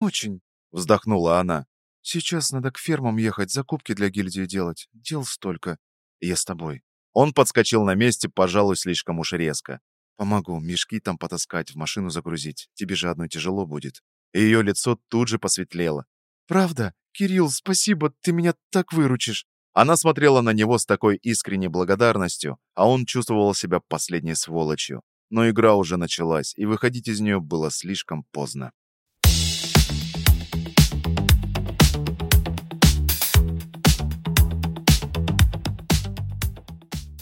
«Очень», — вздохнула она. «Сейчас надо к фермам ехать, закупки для гильдии делать. Дел столько. Я с тобой». Он подскочил на месте, пожалуй, слишком уж резко. «Помогу, мешки там потаскать, в машину загрузить. Тебе же одной тяжело будет». И ее лицо тут же посветлело. «Правда? Кирилл, спасибо, ты меня так выручишь». Она смотрела на него с такой искренней благодарностью, а он чувствовал себя последней сволочью. Но игра уже началась, и выходить из нее было слишком поздно.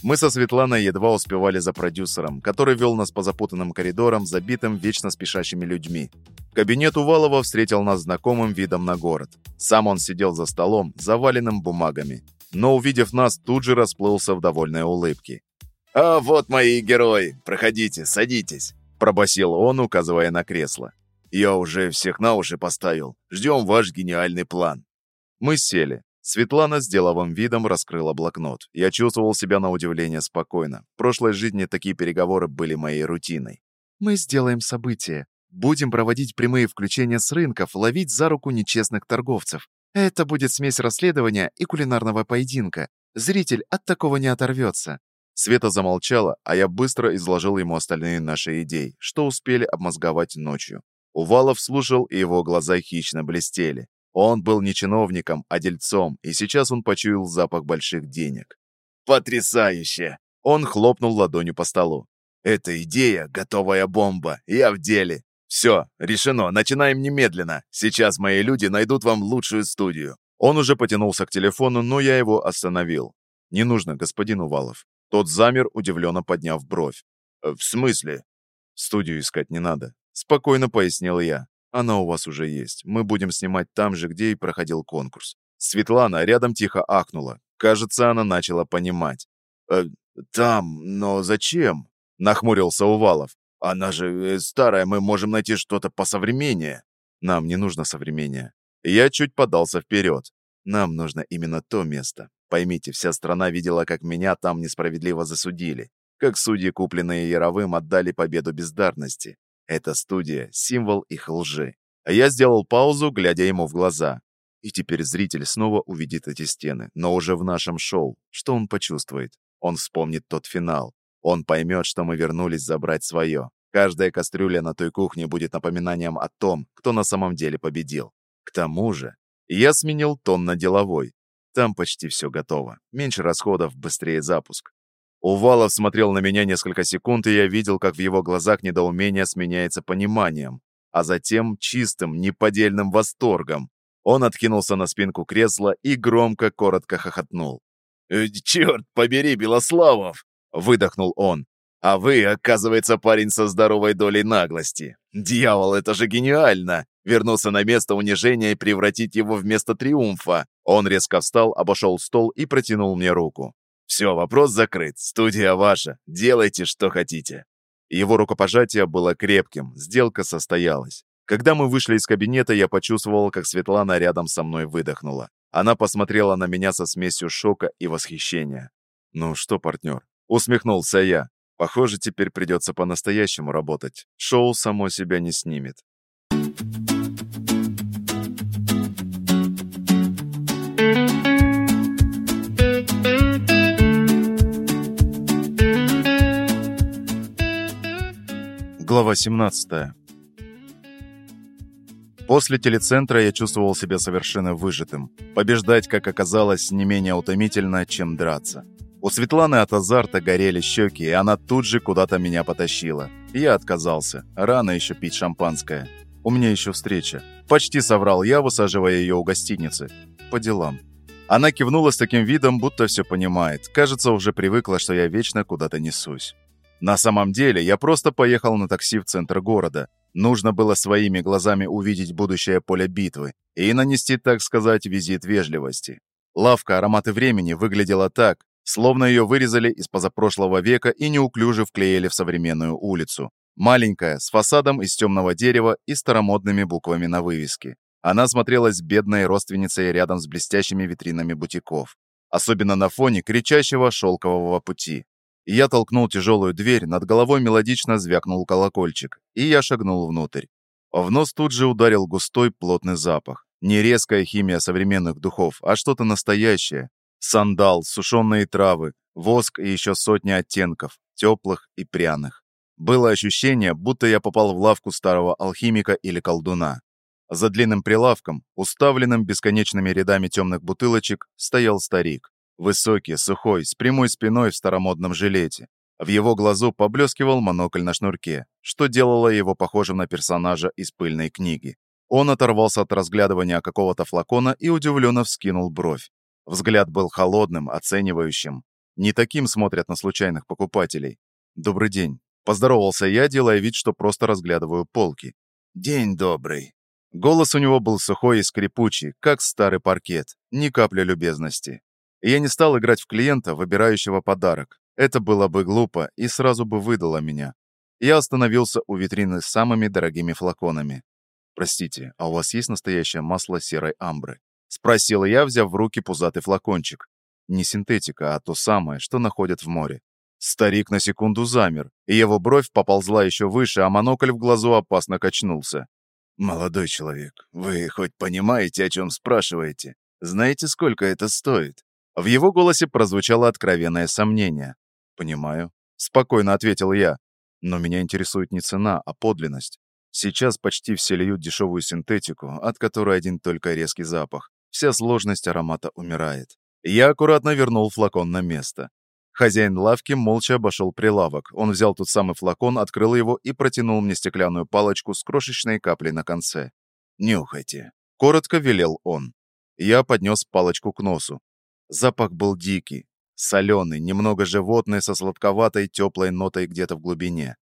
Мы со Светланой едва успевали за продюсером, который вел нас по запутанным коридорам, забитым вечно спешащими людьми. Кабинет Увалова встретил нас знакомым видом на город. Сам он сидел за столом, заваленным бумагами. Но, увидев нас, тут же расплылся в довольной улыбке. «А вот мои герои! Проходите, садитесь!» Пробасил он, указывая на кресло. «Я уже всех на уши поставил. Ждем ваш гениальный план». Мы сели. Светлана с деловым видом раскрыла блокнот. Я чувствовал себя на удивление спокойно. В прошлой жизни такие переговоры были моей рутиной. «Мы сделаем событие. Будем проводить прямые включения с рынков, ловить за руку нечестных торговцев. Это будет смесь расследования и кулинарного поединка. Зритель от такого не оторвется». Света замолчала, а я быстро изложил ему остальные наши идеи, что успели обмозговать ночью. Увалов слушал, и его глаза хищно блестели. Он был не чиновником, а дельцом, и сейчас он почуял запах больших денег. «Потрясающе!» Он хлопнул ладонью по столу. «Это идея, готовая бомба. Я в деле. Все, решено, начинаем немедленно. Сейчас мои люди найдут вам лучшую студию». Он уже потянулся к телефону, но я его остановил. «Не нужно, господин Увалов». Тот замер, удивленно подняв бровь. «Э, «В смысле?» «Студию искать не надо», — спокойно пояснил я. Она у вас уже есть. Мы будем снимать там же, где и проходил конкурс». Светлана рядом тихо ахнула. Кажется, она начала понимать. «Э, «Там, но зачем?» — нахмурился Увалов. «Она же э, старая, мы можем найти что-то посовременнее». «Нам не нужно современнее». Я чуть подался вперед. «Нам нужно именно то место. Поймите, вся страна видела, как меня там несправедливо засудили. Как судьи, купленные Яровым, отдали победу бездарности. Эта студия — символ их лжи. А я сделал паузу, глядя ему в глаза. И теперь зритель снова увидит эти стены, но уже в нашем шоу. Что он почувствует? Он вспомнит тот финал. Он поймет, что мы вернулись забрать свое. Каждая кастрюля на той кухне будет напоминанием о том, кто на самом деле победил. К тому же, я сменил тон на деловой. Там почти все готово. Меньше расходов, быстрее запуск. Увалов смотрел на меня несколько секунд, и я видел, как в его глазах недоумение сменяется пониманием, а затем чистым, неподдельным восторгом. Он откинулся на спинку кресла и громко, коротко хохотнул. «Э, «Черт побери, Белославов!» — выдохнул он. «А вы, оказывается, парень со здоровой долей наглости. Дьявол, это же гениально! Вернуться на место унижения и превратить его в место триумфа!» Он резко встал, обошел стол и протянул мне руку. Все, вопрос закрыт. Студия ваша. Делайте, что хотите». Его рукопожатие было крепким, сделка состоялась. Когда мы вышли из кабинета, я почувствовал, как Светлана рядом со мной выдохнула. Она посмотрела на меня со смесью шока и восхищения. «Ну что, партнер?» Усмехнулся я. «Похоже, теперь придется по-настоящему работать. Шоу само себя не снимет». Глава 17 После телецентра я чувствовал себя совершенно выжатым. Побеждать, как оказалось, не менее утомительно, чем драться. У Светланы от азарта горели щеки, и она тут же куда-то меня потащила. Я отказался. Рано еще пить шампанское. У меня еще встреча. Почти соврал я, высаживая ее у гостиницы. По делам. Она кивнула с таким видом, будто все понимает. Кажется, уже привыкла, что я вечно куда-то несусь. На самом деле, я просто поехал на такси в центр города. Нужно было своими глазами увидеть будущее поле битвы и нанести, так сказать, визит вежливости. Лавка «Ароматы времени» выглядела так, словно ее вырезали из позапрошлого века и неуклюже вклеили в современную улицу. Маленькая, с фасадом из темного дерева и старомодными буквами на вывеске. Она смотрелась бедной родственницей рядом с блестящими витринами бутиков. Особенно на фоне кричащего шелкового пути. Я толкнул тяжелую дверь, над головой мелодично звякнул колокольчик, и я шагнул внутрь. В нос тут же ударил густой плотный запах. Не резкая химия современных духов, а что-то настоящее. Сандал, сушеные травы, воск и еще сотни оттенков, теплых и пряных. Было ощущение, будто я попал в лавку старого алхимика или колдуна. За длинным прилавком, уставленным бесконечными рядами темных бутылочек, стоял старик. Высокий, сухой, с прямой спиной в старомодном жилете. В его глазу поблескивал монокль на шнурке, что делало его похожим на персонажа из пыльной книги. Он оторвался от разглядывания какого-то флакона и удивленно вскинул бровь. Взгляд был холодным, оценивающим. Не таким смотрят на случайных покупателей. «Добрый день». Поздоровался я, делая вид, что просто разглядываю полки. «День добрый». Голос у него был сухой и скрипучий, как старый паркет, ни капли любезности. И я не стал играть в клиента, выбирающего подарок. Это было бы глупо и сразу бы выдало меня. Я остановился у витрины с самыми дорогими флаконами. «Простите, а у вас есть настоящее масло серой амбры?» Спросил я, взяв в руки пузатый флакончик. Не синтетика, а то самое, что находят в море. Старик на секунду замер, и его бровь поползла еще выше, а монокль в глазу опасно качнулся. «Молодой человек, вы хоть понимаете, о чем спрашиваете? Знаете, сколько это стоит?» В его голосе прозвучало откровенное сомнение. «Понимаю», — спокойно ответил я. «Но меня интересует не цена, а подлинность. Сейчас почти все льют дешевую синтетику, от которой один только резкий запах. Вся сложность аромата умирает. Я аккуратно вернул флакон на место. Хозяин лавки молча обошел прилавок. Он взял тот самый флакон, открыл его и протянул мне стеклянную палочку с крошечной каплей на конце. «Нюхайте», — коротко велел он. Я поднес палочку к носу. Запах был дикий, соленый, немного животный, со сладковатой теплой нотой где-то в глубине.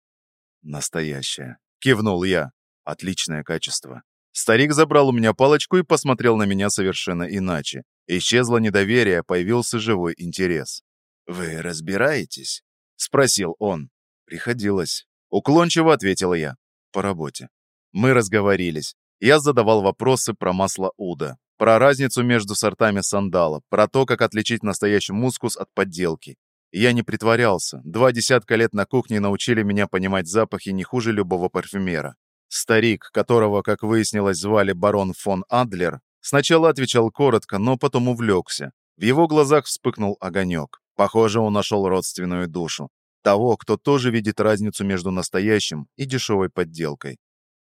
«Настоящее», — кивнул я. «Отличное качество». Старик забрал у меня палочку и посмотрел на меня совершенно иначе. Исчезло недоверие, появился живой интерес. «Вы разбираетесь?» — спросил он. «Приходилось». Уклончиво ответил я. «По работе». Мы разговорились. Я задавал вопросы про масло Уда, про разницу между сортами сандала, про то, как отличить настоящий мускус от подделки. Я не притворялся. Два десятка лет на кухне научили меня понимать запахи не хуже любого парфюмера. Старик, которого, как выяснилось, звали барон фон Адлер, сначала отвечал коротко, но потом увлекся. В его глазах вспыхнул огонек. Похоже, он нашел родственную душу. Того, кто тоже видит разницу между настоящим и дешевой подделкой.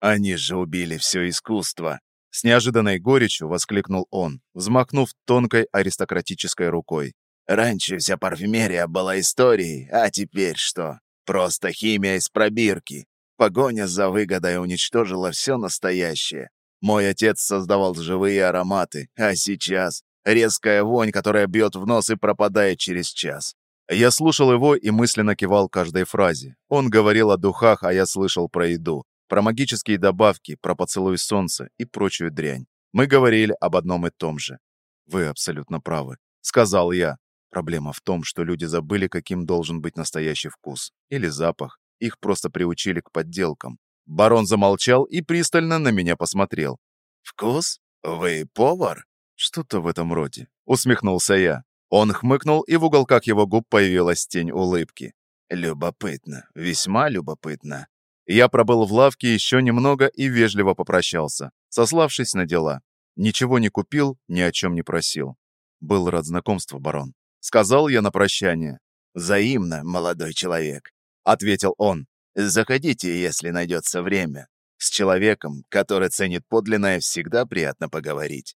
«Они же убили все искусство!» С неожиданной горечью воскликнул он, взмахнув тонкой аристократической рукой. «Раньше вся парфюмерия была историей, а теперь что? Просто химия из пробирки. Погоня за выгодой уничтожила все настоящее. Мой отец создавал живые ароматы, а сейчас резкая вонь, которая бьет в нос и пропадает через час. Я слушал его и мысленно кивал каждой фразе. Он говорил о духах, а я слышал про еду про магические добавки, про поцелуй солнца и прочую дрянь. Мы говорили об одном и том же. «Вы абсолютно правы», — сказал я. Проблема в том, что люди забыли, каким должен быть настоящий вкус или запах. Их просто приучили к подделкам. Барон замолчал и пристально на меня посмотрел. «Вкус? Вы повар?» «Что-то в этом роде», — усмехнулся я. Он хмыкнул, и в уголках его губ появилась тень улыбки. «Любопытно, весьма любопытно. Я пробыл в лавке еще немного и вежливо попрощался, сославшись на дела. Ничего не купил, ни о чем не просил. Был рад знакомству, барон. Сказал я на прощание. «Взаимно, молодой человек», — ответил он. «Заходите, если найдется время. С человеком, который ценит подлинное, всегда приятно поговорить».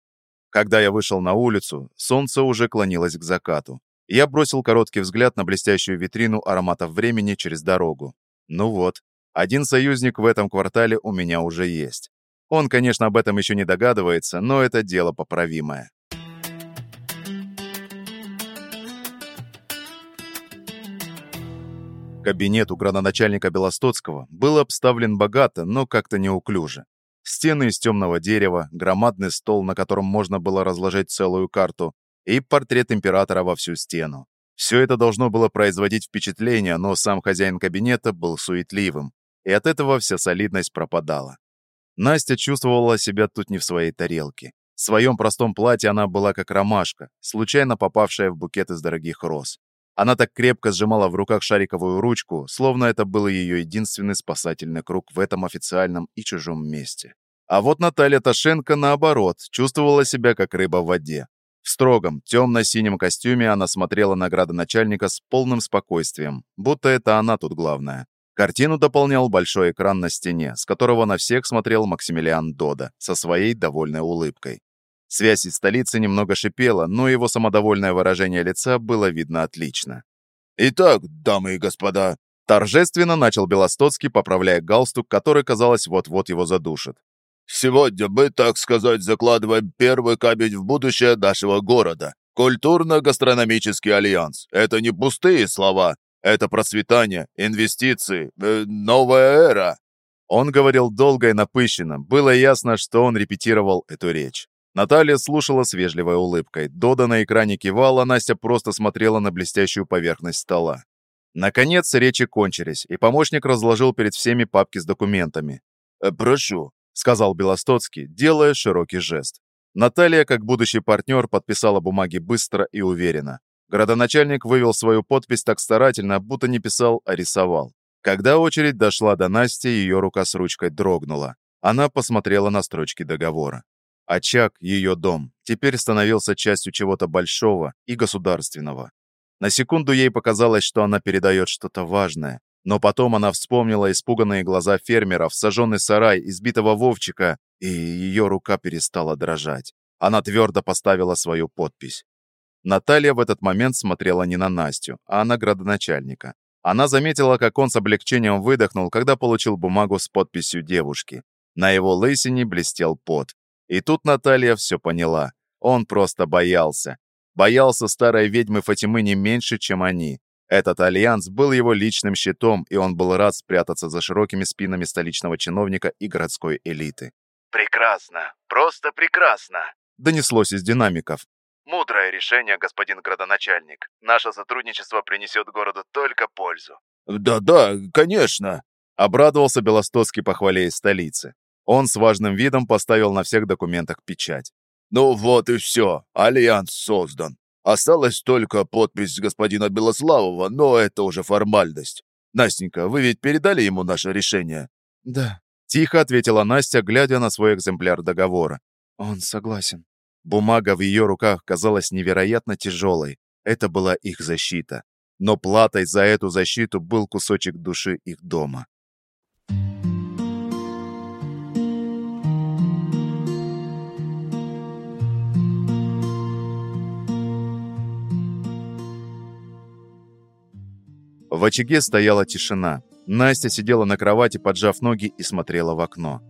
Когда я вышел на улицу, солнце уже клонилось к закату. Я бросил короткий взгляд на блестящую витрину ароматов времени через дорогу. Ну вот, один союзник в этом квартале у меня уже есть. Он, конечно, об этом еще не догадывается, но это дело поправимое. Кабинет у градоначальника Белостоцкого был обставлен богато, но как-то неуклюже. Стены из темного дерева, громадный стол, на котором можно было разложить целую карту, и портрет императора во всю стену. Все это должно было производить впечатление, но сам хозяин кабинета был суетливым и от этого вся солидность пропадала. Настя чувствовала себя тут не в своей тарелке. В своем простом платье она была как ромашка, случайно попавшая в букет из дорогих роз. Она так крепко сжимала в руках шариковую ручку, словно это был ее единственный спасательный круг в этом официальном и чужом месте. А вот Наталья Ташенко, наоборот, чувствовала себя как рыба в воде. В строгом, темно-синем костюме она смотрела на градоначальника с полным спокойствием, будто это она тут главная. Картину дополнял большой экран на стене, с которого на всех смотрел Максимилиан Дода со своей довольной улыбкой. Связь из столицы немного шипела, но его самодовольное выражение лица было видно отлично. «Итак, дамы и господа», торжественно начал Белостоцкий, поправляя галстук, который, казалось, вот-вот его задушит. «Сегодня мы, так сказать, закладываем первый камень в будущее нашего города. Культурно-гастрономический альянс. Это не пустые слова. Это процветание, инвестиции, э, новая эра». Он говорил долго и напыщенно. Было ясно, что он репетировал эту речь. Наталья слушала с вежливой улыбкой. Дода на экране кивала, Настя просто смотрела на блестящую поверхность стола. Наконец речи кончились, и помощник разложил перед всеми папки с документами. «Э, «Прошу», — сказал Белостоцкий, делая широкий жест. Наталья, как будущий партнер, подписала бумаги быстро и уверенно. Городоначальник вывел свою подпись так старательно, будто не писал, а рисовал. Когда очередь дошла до Насти, ее рука с ручкой дрогнула. Она посмотрела на строчки договора. Очаг, ее дом, теперь становился частью чего-то большого и государственного. На секунду ей показалось, что она передает что-то важное, но потом она вспомнила испуганные глаза фермеров, сожженный сарай, избитого Вовчика, и ее рука перестала дрожать. Она твердо поставила свою подпись. Наталья в этот момент смотрела не на Настю, а на градоначальника. Она заметила, как он с облегчением выдохнул, когда получил бумагу с подписью девушки. На его лысине блестел пот. И тут Наталья все поняла. Он просто боялся. Боялся старой ведьмы Фатимы не меньше, чем они. Этот альянс был его личным щитом, и он был рад спрятаться за широкими спинами столичного чиновника и городской элиты. «Прекрасно! Просто прекрасно!» Донеслось из динамиков. «Мудрое решение, господин градоначальник. Наше сотрудничество принесет городу только пользу». «Да-да, конечно!» Обрадовался Белостоцкий похвале из столицы. Он с важным видом поставил на всех документах печать. «Ну вот и все. Альянс создан. Осталась только подпись господина Белославова, но это уже формальность. Настенька, вы ведь передали ему наше решение?» «Да», — тихо ответила Настя, глядя на свой экземпляр договора. «Он согласен». Бумага в ее руках казалась невероятно тяжелой. Это была их защита. Но платой за эту защиту был кусочек души их дома. В очаге стояла тишина. Настя сидела на кровати, поджав ноги и смотрела в окно.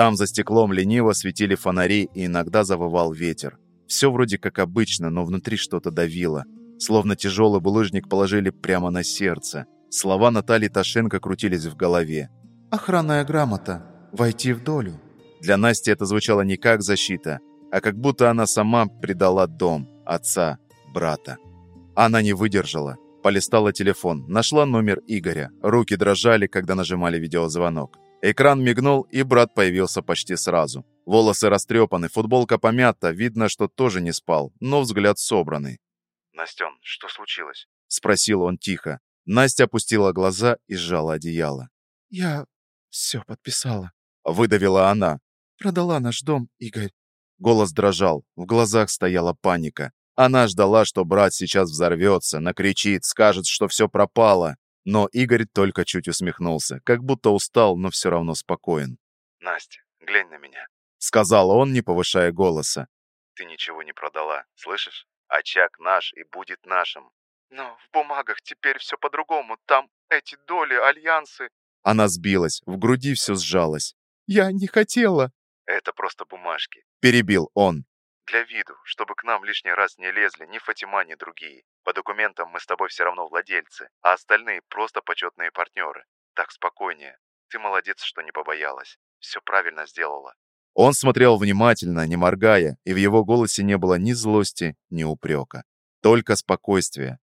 Там за стеклом лениво светили фонари и иногда завывал ветер. Все вроде как обычно, но внутри что-то давило. Словно тяжелый булыжник положили прямо на сердце. Слова Натальи Ташенко крутились в голове. «Охранная грамота. Войти в долю». Для Насти это звучало не как защита, а как будто она сама предала дом, отца, брата. Она не выдержала. Полистала телефон, нашла номер Игоря. Руки дрожали, когда нажимали видеозвонок. Экран мигнул, и брат появился почти сразу. Волосы растрепаны, футболка помята, видно, что тоже не спал, но взгляд собранный. «Настен, что случилось?» — спросил он тихо. Настя опустила глаза и сжала одеяло. «Я все подписала», — выдавила она. «Продала наш дом, Игорь». Голос дрожал, в глазах стояла паника. Она ждала, что брат сейчас взорвется, накричит, скажет, что все пропало. Но Игорь только чуть усмехнулся, как будто устал, но все равно спокоен. «Настя, глянь на меня», — сказал он, не повышая голоса. «Ты ничего не продала, слышишь? Очаг наш и будет нашим». «Но в бумагах теперь все по-другому. Там эти доли, альянсы...» Она сбилась, в груди все сжалось. «Я не хотела». «Это просто бумажки», — перебил он. Для виду, чтобы к нам лишний раз не лезли ни Фатима, ни другие. По документам мы с тобой все равно владельцы, а остальные просто почетные партнеры. Так спокойнее. Ты молодец, что не побоялась. Все правильно сделала. Он смотрел внимательно, не моргая, и в его голосе не было ни злости, ни упрека. Только спокойствие.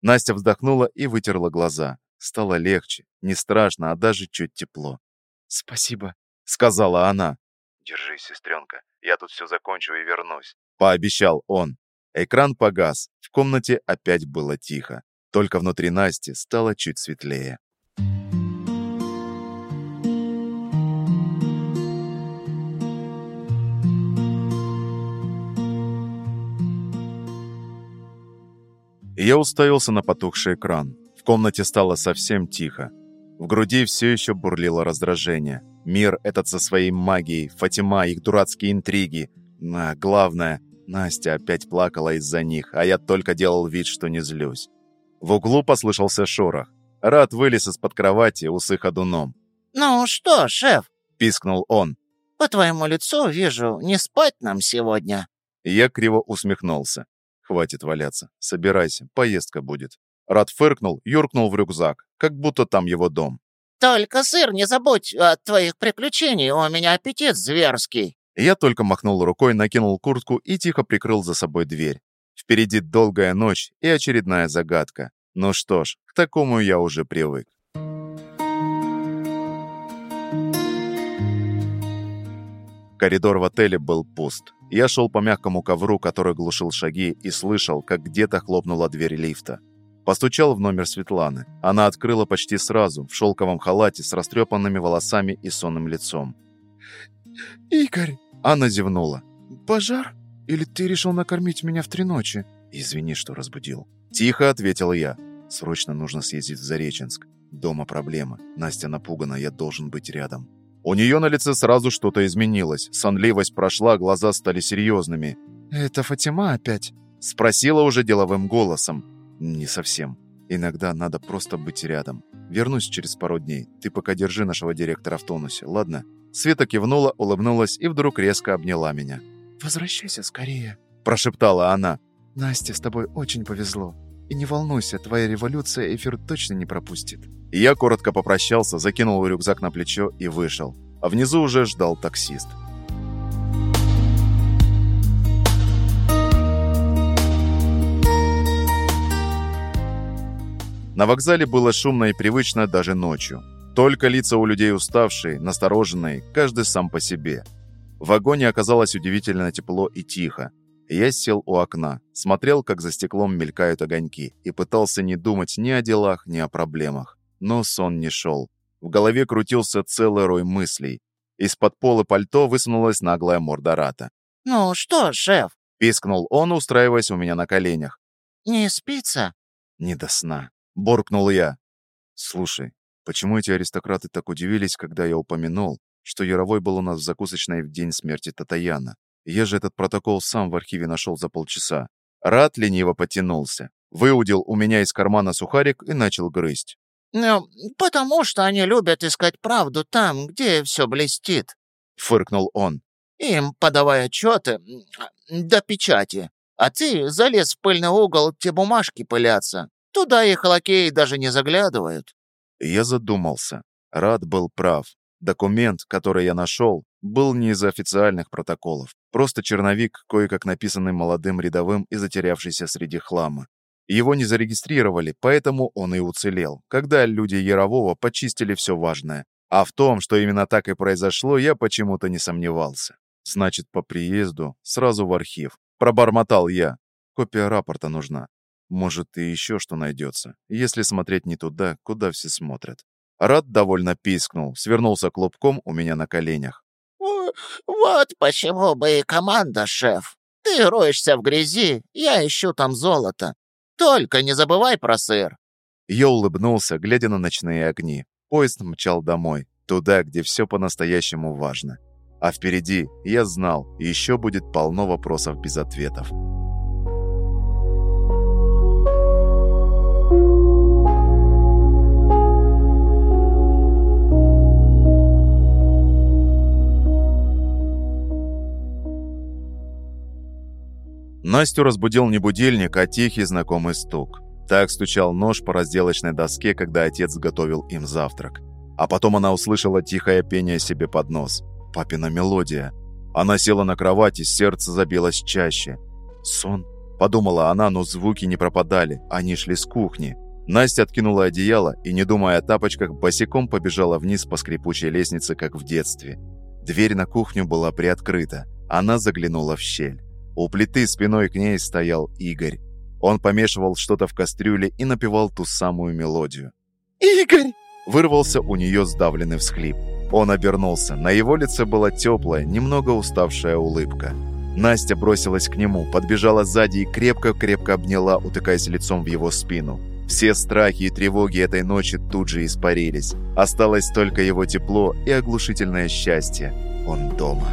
Настя вздохнула и вытерла глаза. Стало легче, не страшно, а даже чуть тепло. «Спасибо», — сказала она. «Держись, сестренка, я тут все закончу и вернусь», — пообещал он. Экран погас, в комнате опять было тихо. Только внутри Насти стало чуть светлее. Я уставился на потухший экран. В комнате стало совсем тихо. В груди все еще бурлило раздражение. Мир этот со своей магией, Фатима, их дурацкие интриги. А главное, Настя опять плакала из-за них, а я только делал вид, что не злюсь. В углу послышался шорох. Рад вылез из-под кровати, усы ходуном. «Ну что, шеф?» – пискнул он. «По твоему лицу вижу, не спать нам сегодня». Я криво усмехнулся. «Хватит валяться. Собирайся, поездка будет». Рад фыркнул, юркнул в рюкзак, как будто там его дом. «Только, сыр, не забудь от твоих приключений, у меня аппетит зверский». Я только махнул рукой, накинул куртку и тихо прикрыл за собой дверь. Впереди долгая ночь и очередная загадка. Ну что ж, к такому я уже привык. Коридор в отеле был пуст. Я шел по мягкому ковру, который глушил шаги, и слышал, как где-то хлопнула дверь лифта. Постучал в номер Светланы. Она открыла почти сразу, в шелковом халате с растрепанными волосами и сонным лицом. «Игорь!» Анна зевнула. «Пожар? Или ты решил накормить меня в три ночи?» «Извини, что разбудил». Тихо ответил я. «Срочно нужно съездить в Зареченск. Дома проблема. Настя напугана, я должен быть рядом». У нее на лице сразу что-то изменилось. Сонливость прошла, глаза стали серьезными. «Это Фатима опять?» Спросила уже деловым голосом. «Не совсем. Иногда надо просто быть рядом. Вернусь через пару дней. Ты пока держи нашего директора в тонусе, ладно?» Света кивнула, улыбнулась и вдруг резко обняла меня. «Возвращайся скорее», – прошептала она. «Настя, с тобой очень повезло. И не волнуйся, твоя революция эфир точно не пропустит». Я коротко попрощался, закинул рюкзак на плечо и вышел. А внизу уже ждал таксист. На вокзале было шумно и привычно даже ночью. Только лица у людей уставшие, настороженные, каждый сам по себе. В вагоне оказалось удивительно тепло и тихо. Я сел у окна, смотрел, как за стеклом мелькают огоньки, и пытался не думать ни о делах, ни о проблемах. Но сон не шел. В голове крутился целый рой мыслей. Из-под пола пальто высунулась наглая морда Рата. «Ну что, шеф?» – пискнул он, устраиваясь у меня на коленях. «Не спится?» «Не до сна», – буркнул я. «Слушай, почему эти аристократы так удивились, когда я упомянул, что Яровой был у нас в закусочной в день смерти Татаяна? Я же этот протокол сам в архиве нашел за полчаса. Рад лениво потянулся, выудил у меня из кармана сухарик и начал грызть. «Ну, потому что они любят искать правду там, где все блестит», — фыркнул он. «Им подавай отчеты до печати, а ты залез в пыльный угол, те бумажки пылятся. Туда их лакеи даже не заглядывают». Я задумался. Рад был прав. Документ, который я нашел, был не из официальных протоколов. Просто черновик, кое-как написанный молодым рядовым и затерявшийся среди хлама. Его не зарегистрировали, поэтому он и уцелел, когда люди Ярового почистили все важное. А в том, что именно так и произошло, я почему-то не сомневался. Значит, по приезду сразу в архив. Пробормотал я. Копия рапорта нужна. Может, и еще что найдется, если смотреть не туда, куда все смотрят. Рад довольно пискнул, свернулся клубком у меня на коленях. «Вот почему бы и команда, шеф. Ты роешься в грязи, я ищу там золото. Только не забывай про сыр!» Я улыбнулся, глядя на ночные огни. Поезд мчал домой, туда, где все по-настоящему важно. А впереди, я знал, еще будет полно вопросов без ответов. Настю разбудил не будильник, а тихий знакомый стук. Так стучал нож по разделочной доске, когда отец готовил им завтрак. А потом она услышала тихое пение себе под нос. Папина мелодия. Она села на кровати, сердце забилось чаще. «Сон?» – подумала она, но звуки не пропадали, они шли с кухни. Настя откинула одеяло и, не думая о тапочках, босиком побежала вниз по скрипучей лестнице, как в детстве. Дверь на кухню была приоткрыта. Она заглянула в щель. У плиты спиной к ней стоял Игорь. Он помешивал что-то в кастрюле и напевал ту самую мелодию. «Игорь!» Вырвался у нее сдавленный всхлип. Он обернулся. На его лице была теплая, немного уставшая улыбка. Настя бросилась к нему, подбежала сзади и крепко-крепко обняла, утыкаясь лицом в его спину. Все страхи и тревоги этой ночи тут же испарились. Осталось только его тепло и оглушительное счастье. Он дома.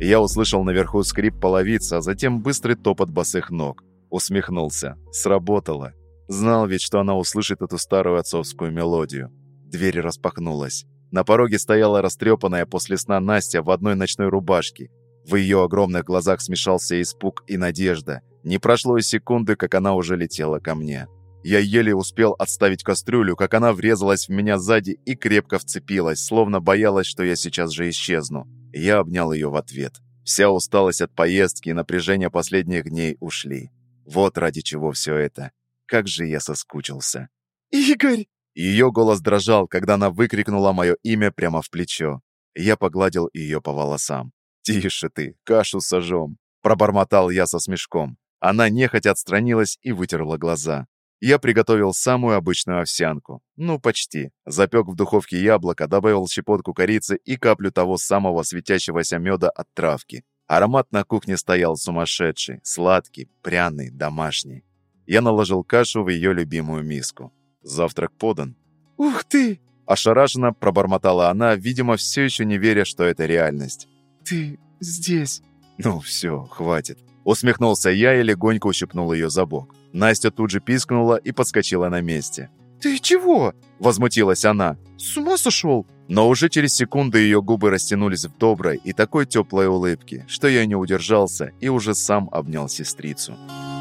Я услышал наверху скрип половицы, а затем быстрый топот босых ног. Усмехнулся. Сработало. Знал ведь, что она услышит эту старую отцовскую мелодию. Дверь распахнулась. На пороге стояла растрепанная после сна Настя в одной ночной рубашке. В ее огромных глазах смешался испуг и надежда. Не прошло и секунды, как она уже летела ко мне. Я еле успел отставить кастрюлю, как она врезалась в меня сзади и крепко вцепилась, словно боялась, что я сейчас же исчезну. Я обнял ее в ответ. Вся усталость от поездки и напряжение последних дней ушли. Вот ради чего все это. Как же я соскучился. «Игорь!» Ее голос дрожал, когда она выкрикнула мое имя прямо в плечо. Я погладил ее по волосам. «Тише ты, кашу сожжем!» Пробормотал я со смешком. Она нехотя отстранилась и вытерла глаза. Я приготовил самую обычную овсянку. Ну, почти. Запек в духовке яблоко, добавил щепотку корицы и каплю того самого светящегося меда от травки. Аромат на кухне стоял сумасшедший, сладкий, пряный, домашний. Я наложил кашу в ее любимую миску. Завтрак подан. «Ух ты!» Ошарашенно пробормотала она, видимо, все еще не веря, что это реальность. «Ты здесь?» «Ну все, хватит». Усмехнулся я и легонько ущипнул ее за бок. Настя тут же пискнула и подскочила на месте. «Ты чего?» – возмутилась она. «С ума сошел?» Но уже через секунду ее губы растянулись в доброй и такой теплой улыбке, что я не удержался и уже сам обнял сестрицу. Глава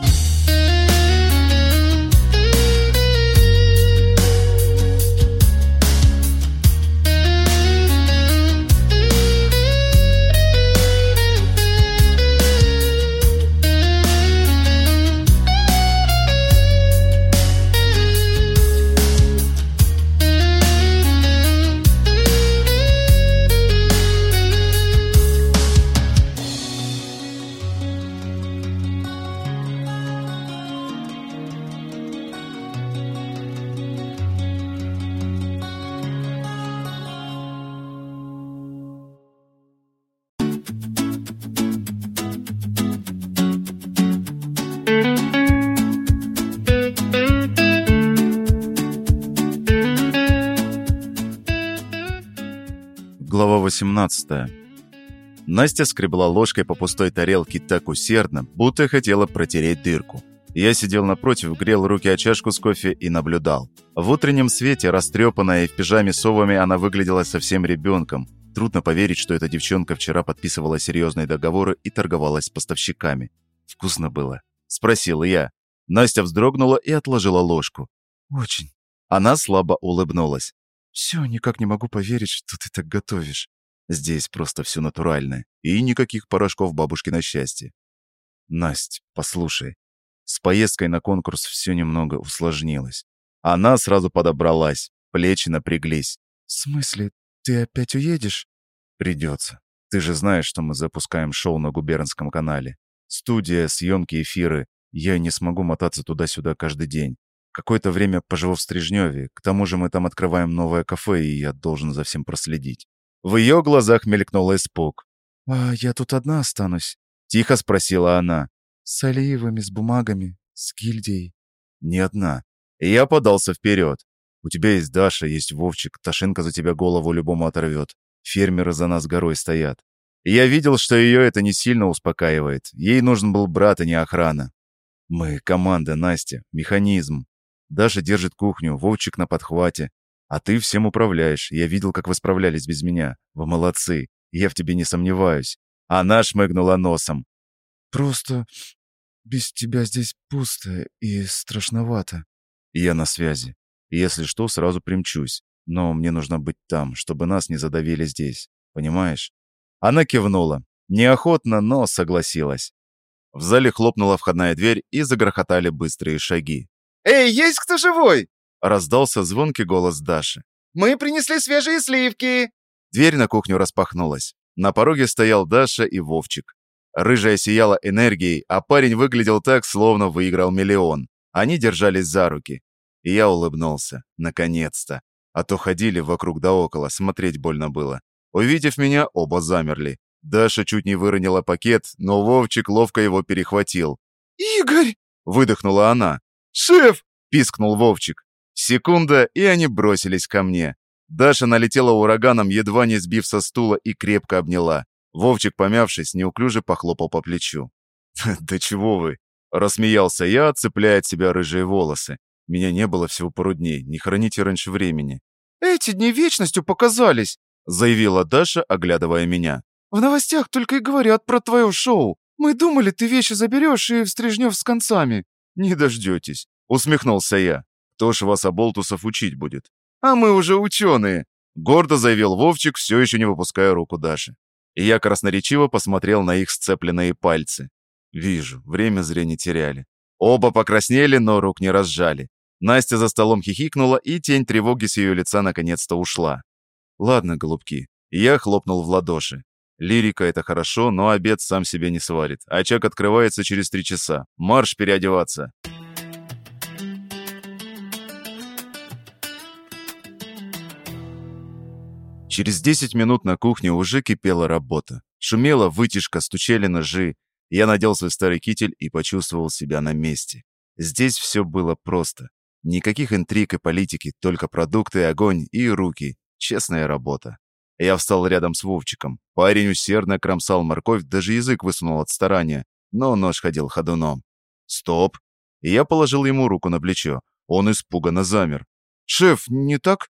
18 Настя скребла ложкой по пустой тарелке так усердно, будто хотела протереть дырку. Я сидел напротив, грел руки о чашку с кофе и наблюдал. В утреннем свете, растрепанная и в пижаме совами, она выглядела совсем ребенком. Трудно поверить, что эта девчонка вчера подписывала серьезные договоры и торговалась с поставщиками. «Вкусно было?» – спросил я. Настя вздрогнула и отложила ложку. «Очень». Она слабо улыбнулась. Все, никак не могу поверить, что ты так готовишь. Здесь просто все натурально. И никаких порошков бабушки на счастье. Насть, послушай. С поездкой на конкурс все немного усложнилось. Она сразу подобралась, плечи напряглись. В смысле, ты опять уедешь? Придется. Ты же знаешь, что мы запускаем шоу на губернском канале. Студия, съемки, эфиры. Я не смогу мотаться туда-сюда каждый день. Какое-то время поживу в Стрижневе. К тому же мы там открываем новое кафе, и я должен за всем проследить». В ее глазах мелькнул испуг. «А я тут одна останусь?» Тихо спросила она. «С Алиевыми, с бумагами, с гильдией?» «Не одна». я подался вперед. «У тебя есть Даша, есть Вовчик. Ташенка за тебя голову любому оторвет. Фермеры за нас горой стоят. я видел, что ее это не сильно успокаивает. Ей нужен был брат, а не охрана. Мы — команда, Настя, механизм. Даша держит кухню, Вовчик на подхвате. А ты всем управляешь. Я видел, как вы справлялись без меня. Вы молодцы. Я в тебе не сомневаюсь. Она шмыгнула носом. Просто без тебя здесь пусто и страшновато. Я на связи. Если что, сразу примчусь. Но мне нужно быть там, чтобы нас не задавили здесь. Понимаешь? Она кивнула. Неохотно, но согласилась. В зале хлопнула входная дверь и загрохотали быстрые шаги. «Эй, есть кто живой?» Раздался звонкий голос Даши. «Мы принесли свежие сливки!» Дверь на кухню распахнулась. На пороге стоял Даша и Вовчик. Рыжая сияла энергией, а парень выглядел так, словно выиграл миллион. Они держались за руки. И я улыбнулся. Наконец-то. А то ходили вокруг да около, смотреть больно было. Увидев меня, оба замерли. Даша чуть не выронила пакет, но Вовчик ловко его перехватил. «Игорь!» — выдохнула она. «Шеф!» — пискнул Вовчик. Секунда, и они бросились ко мне. Даша налетела ураганом, едва не сбив со стула, и крепко обняла. Вовчик, помявшись, неуклюже похлопал по плечу. «Да чего вы?» — рассмеялся я, цепляя от себя рыжие волосы. Меня не было всего пару дней, не храните раньше времени. «Эти дни вечностью показались», — заявила Даша, оглядывая меня. «В новостях только и говорят про твое шоу. Мы думали, ты вещи заберешь и встряжнешь с концами». «Не дождетесь», — усмехнулся я. «Кто ж вас, оболтусов, учить будет?» «А мы уже ученые», — гордо заявил Вовчик, все еще не выпуская руку Даши. И я красноречиво посмотрел на их сцепленные пальцы. Вижу, время зря не теряли. Оба покраснели, но рук не разжали. Настя за столом хихикнула, и тень тревоги с ее лица наконец-то ушла. «Ладно, голубки». Я хлопнул в ладоши. Лирика — это хорошо, но обед сам себе не сварит. Очаг открывается через три часа. Марш переодеваться. Через десять минут на кухне уже кипела работа. Шумела вытяжка, стучали ножи. Я надел свой старый китель и почувствовал себя на месте. Здесь все было просто. Никаких интриг и политики, только продукты, огонь и руки. Честная работа. Я встал рядом с Вовчиком. Парень усердно кромсал морковь, даже язык высунул от старания, но нож ходил ходуном. «Стоп!» Я положил ему руку на плечо. Он испуганно замер. «Шеф, не так?»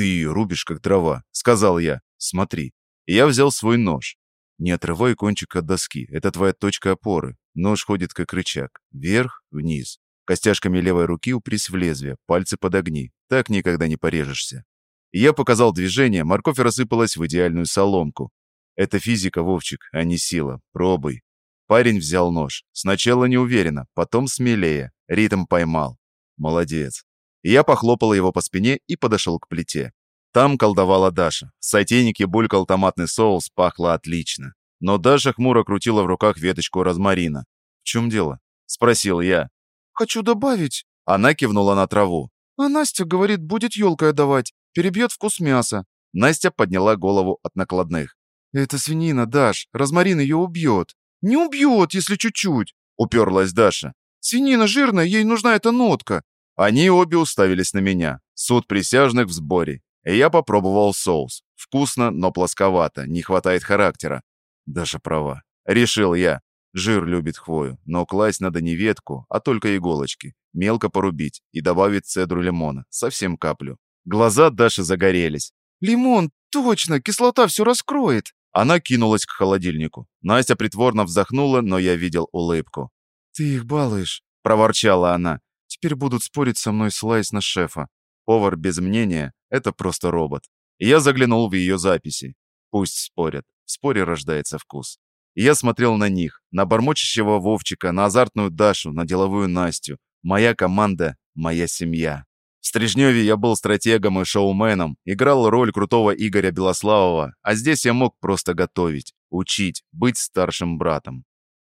«Ты рубишь, как дрова», — сказал я. «Смотри». Я взял свой нож. Не отрывай кончик от доски, это твоя точка опоры. Нож ходит как рычаг. Вверх, вниз. Костяшками левой руки упрись в лезвие, пальцы подогни. Так никогда не порежешься. Я показал движение, морковь рассыпалась в идеальную соломку. Это физика, Вовчик, а не сила. Пробуй. Парень взял нож. Сначала неуверенно, потом смелее. Ритм поймал. Молодец. Я похлопал его по спине и подошел к плите. Там колдовала Даша. В сотейнике булькал томатный соус, пахло отлично. Но Даша хмуро крутила в руках веточку розмарина. «В чем дело?» – спросил я. «Хочу добавить». Она кивнула на траву. «А Настя говорит, будет елкой отдавать. Перебьет вкус мяса». Настя подняла голову от накладных. «Это свинина, Даш. Розмарин ее убьет». «Не убьет, если чуть-чуть», — уперлась Даша. «Свинина жирная, ей нужна эта нотка». Они обе уставились на меня. Суд присяжных в сборе. И я попробовал соус. Вкусно, но плосковато, не хватает характера. Даша права. Решил я. Жир любит хвою, но класть надо не ветку, а только иголочки. Мелко порубить и добавить цедру лимона, совсем каплю. Глаза Даши загорелись. «Лимон, точно, кислота все раскроет!» Она кинулась к холодильнику. Настя притворно вздохнула, но я видел улыбку. «Ты их балуешь», — проворчала она. «Теперь будут спорить со мной слайс на шефа. Повар без мнения — это просто робот». я заглянул в ее записи. Пусть спорят. В споре рождается вкус. И я смотрел на них, на бормочащего Вовчика, на азартную Дашу, на деловую Настю. Моя команда, моя семья. В Стрижневе я был стратегом и шоуменом, играл роль крутого Игоря Белославова, а здесь я мог просто готовить, учить, быть старшим братом.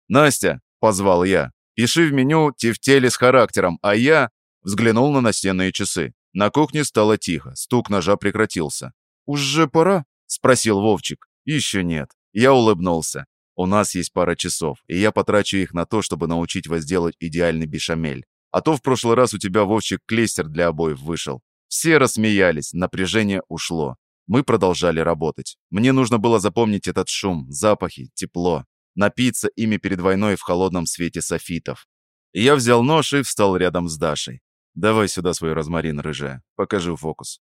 «Настя!» – позвал я. «Пиши в меню тефтели с характером, а я...» Взглянул на настенные часы. На кухне стало тихо, стук ножа прекратился. «Уже пора?» – спросил Вовчик. «Еще нет». Я улыбнулся. У нас есть пара часов, и я потрачу их на то, чтобы научить вас делать идеальный бешамель. А то в прошлый раз у тебя, Вовчик, клейстер для обоев вышел. Все рассмеялись, напряжение ушло. Мы продолжали работать. Мне нужно было запомнить этот шум, запахи, тепло. Напиться ими перед войной в холодном свете софитов. Я взял нож и встал рядом с Дашей. «Давай сюда свой розмарин, рыжая. Покажу фокус».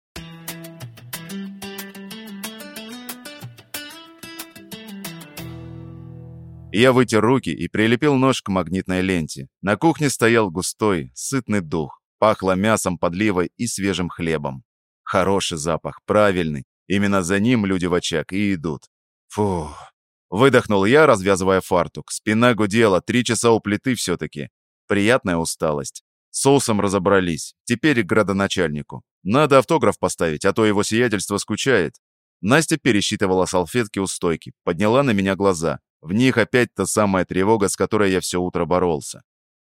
Я вытер руки и прилепил нож к магнитной ленте. На кухне стоял густой, сытный дух. Пахло мясом, подливой и свежим хлебом. Хороший запах, правильный. Именно за ним люди в очаг и идут. Фух. Выдохнул я, развязывая фартук. Спина гудела, три часа у плиты все-таки. Приятная усталость. С соусом разобрались. Теперь к градоначальнику. Надо автограф поставить, а то его сиятельство скучает. Настя пересчитывала салфетки у стойки, подняла на меня глаза. В них опять та самая тревога, с которой я все утро боролся.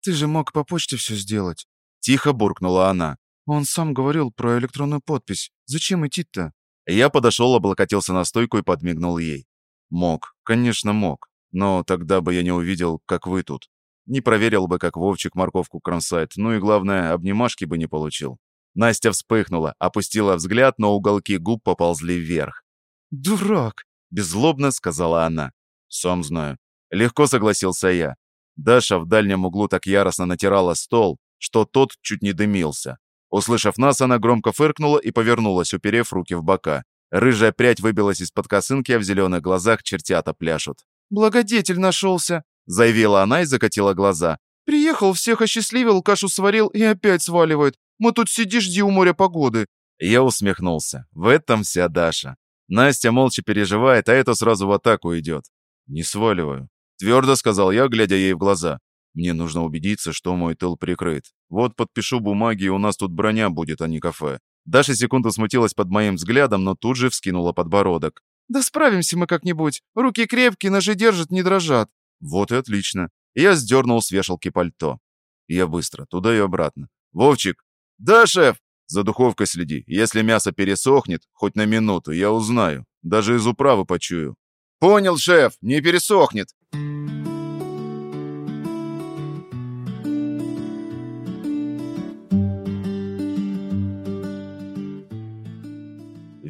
«Ты же мог по почте все сделать». Тихо буркнула она. Он сам говорил про электронную подпись. Зачем идти-то? Я подошел, облокотился на стойку и подмигнул ей. Мог, конечно, мог. Но тогда бы я не увидел, как вы тут. Не проверил бы, как Вовчик морковку кромсает. Ну и главное, обнимашки бы не получил. Настя вспыхнула, опустила взгляд, но уголки губ поползли вверх. «Дурак!» – беззлобно сказала она. «Сам знаю». Легко согласился я. Даша в дальнем углу так яростно натирала стол, что тот чуть не дымился. Услышав нас, она громко фыркнула и повернулась, уперев руки в бока. Рыжая прядь выбилась из-под косынки, а в зеленых глазах чертята пляшут. «Благодетель нашелся!» — заявила она и закатила глаза. «Приехал, всех осчастливил, кашу сварил и опять сваливает. Мы тут сиди, жди у моря погоды». Я усмехнулся. В этом вся Даша. Настя молча переживает, а это сразу в атаку идет. «Не сваливаю», — твердо сказал я, глядя ей в глаза. Мне нужно убедиться, что мой тыл прикрыт. Вот подпишу бумаги, и у нас тут броня будет, а не кафе». Даша секунду смутилась под моим взглядом, но тут же вскинула подбородок. «Да справимся мы как-нибудь. Руки крепкие, ножи держат, не дрожат». «Вот и отлично». Я сдернул с вешалки пальто. Я быстро, туда и обратно. «Вовчик!» «Да, шеф!» «За духовкой следи. Если мясо пересохнет, хоть на минуту, я узнаю. Даже из управы почую». «Понял, шеф, не пересохнет».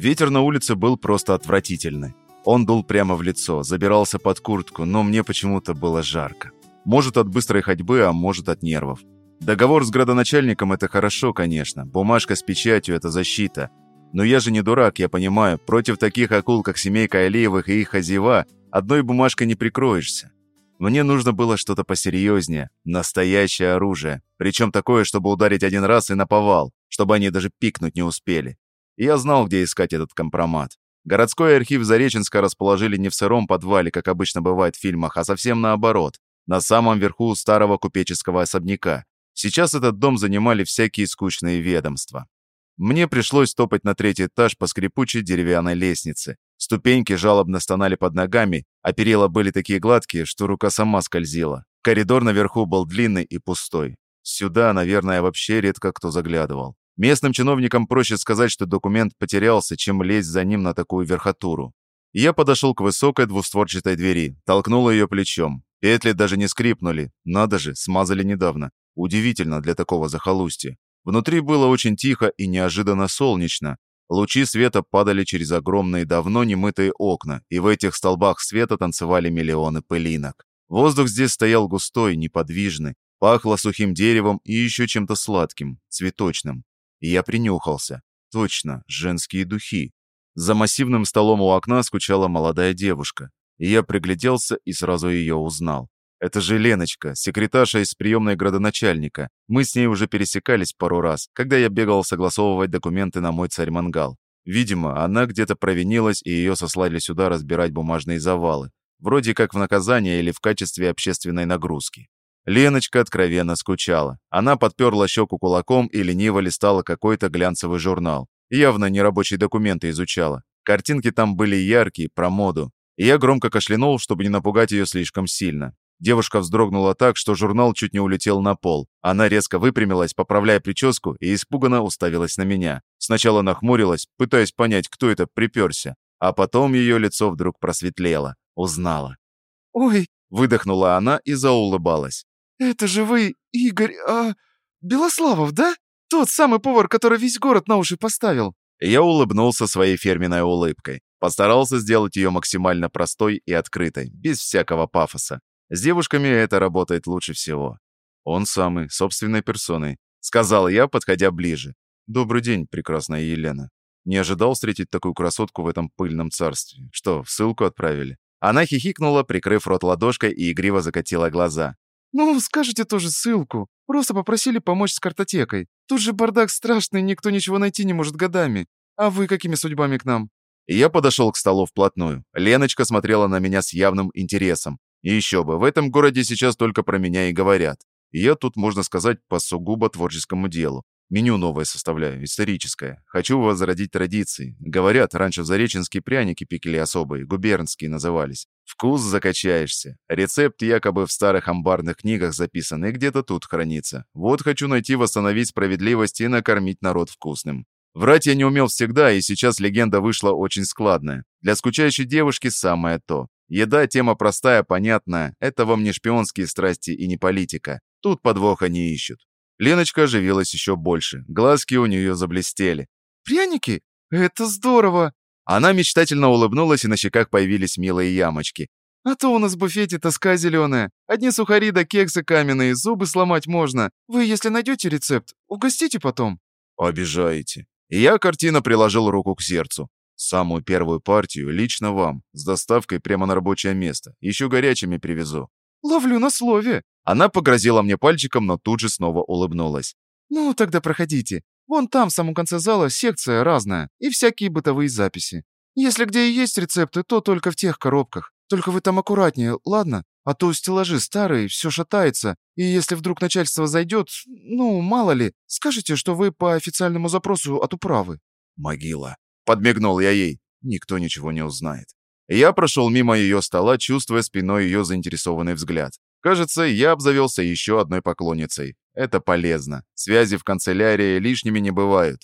Ветер на улице был просто отвратительный. Он дул прямо в лицо, забирался под куртку, но мне почему-то было жарко. Может, от быстрой ходьбы, а может, от нервов. Договор с градоначальником – это хорошо, конечно. Бумажка с печатью – это защита. Но я же не дурак, я понимаю. Против таких акул, как семейка Алиевых и их хозяева, одной бумажкой не прикроешься. Мне нужно было что-то посерьезнее. Настоящее оружие. Причем такое, чтобы ударить один раз и наповал, чтобы они даже пикнуть не успели я знал, где искать этот компромат. Городской архив Зареченска расположили не в сыром подвале, как обычно бывает в фильмах, а совсем наоборот, на самом верху старого купеческого особняка. Сейчас этот дом занимали всякие скучные ведомства. Мне пришлось топать на третий этаж по скрипучей деревянной лестнице. Ступеньки жалобно стонали под ногами, а перила были такие гладкие, что рука сама скользила. Коридор наверху был длинный и пустой. Сюда, наверное, вообще редко кто заглядывал. Местным чиновникам проще сказать, что документ потерялся, чем лезть за ним на такую верхотуру. Я подошел к высокой двустворчатой двери, толкнул ее плечом. Петли даже не скрипнули. Надо же, смазали недавно. Удивительно для такого захолустья. Внутри было очень тихо и неожиданно солнечно. Лучи света падали через огромные давно немытые окна, и в этих столбах света танцевали миллионы пылинок. Воздух здесь стоял густой, неподвижный, пахло сухим деревом и еще чем-то сладким, цветочным. И я принюхался. Точно, женские духи. За массивным столом у окна скучала молодая девушка. Я пригляделся и сразу ее узнал. Это же Леночка, секретарша из приемной градоначальника. Мы с ней уже пересекались пару раз, когда я бегал согласовывать документы на мой царь-мангал. Видимо, она где-то провинилась, и ее сослали сюда разбирать бумажные завалы. Вроде как в наказание или в качестве общественной нагрузки. Леночка откровенно скучала. Она подперла щеку кулаком и лениво листала какой-то глянцевый журнал. Явно не рабочие документы изучала. Картинки там были яркие, про моду. И я громко кашлянул, чтобы не напугать ее слишком сильно. Девушка вздрогнула так, что журнал чуть не улетел на пол. Она резко выпрямилась, поправляя прическу, и испуганно уставилась на меня. Сначала нахмурилась, пытаясь понять, кто это приперся. А потом ее лицо вдруг просветлело. Узнала. «Ой!» – выдохнула она и заулыбалась. «Это же вы, Игорь, а... Белославов, да? Тот самый повар, который весь город на уши поставил». Я улыбнулся своей фирменной улыбкой. Постарался сделать ее максимально простой и открытой, без всякого пафоса. С девушками это работает лучше всего. Он самый, собственной персоной. Сказал я, подходя ближе. «Добрый день, прекрасная Елена. Не ожидал встретить такую красотку в этом пыльном царстве. Что, в ссылку отправили?» Она хихикнула, прикрыв рот ладошкой и игриво закатила глаза. «Ну, скажите тоже ссылку. Просто попросили помочь с картотекой. Тут же бардак страшный, никто ничего найти не может годами. А вы какими судьбами к нам?» Я подошел к столу вплотную. Леночка смотрела на меня с явным интересом. И еще бы, в этом городе сейчас только про меня и говорят. Я тут, можно сказать, по сугубо творческому делу. Меню новое составляю, историческое. Хочу возродить традиции. Говорят, раньше в Зареченские пряники пекли особые, губернские назывались. Вкус закачаешься. Рецепт якобы в старых амбарных книгах записан и где-то тут хранится. Вот хочу найти, восстановить справедливость и накормить народ вкусным. Врать я не умел всегда, и сейчас легенда вышла очень складная. Для скучающей девушки самое то. Еда – тема простая, понятная. Это вам не шпионские страсти и не политика. Тут подвоха не ищут. Леночка оживилась еще больше. Глазки у нее заблестели. «Пряники? Это здорово!» Она мечтательно улыбнулась, и на щеках появились милые ямочки. «А то у нас в буфете тоска зеленая. Одни сухари да кексы каменные, зубы сломать можно. Вы, если найдете рецепт, угостите потом». «Обижаете». И я картина приложил руку к сердцу. Самую первую партию лично вам, с доставкой прямо на рабочее место. Еще горячими привезу. «Ловлю на слове!» Она погрозила мне пальчиком, но тут же снова улыбнулась. «Ну, тогда проходите. Вон там, в самом конце зала, секция разная и всякие бытовые записи. Если где и есть рецепты, то только в тех коробках. Только вы там аккуратнее, ладно? А то стеллажи старые, все шатается. И если вдруг начальство зайдет, ну, мало ли, скажите, что вы по официальному запросу от управы». «Могила». Подмигнул я ей. Никто ничего не узнает. Я прошел мимо ее стола, чувствуя спиной ее заинтересованный взгляд. Кажется, я обзавелся еще одной поклонницей. Это полезно. Связи в канцелярии лишними не бывают.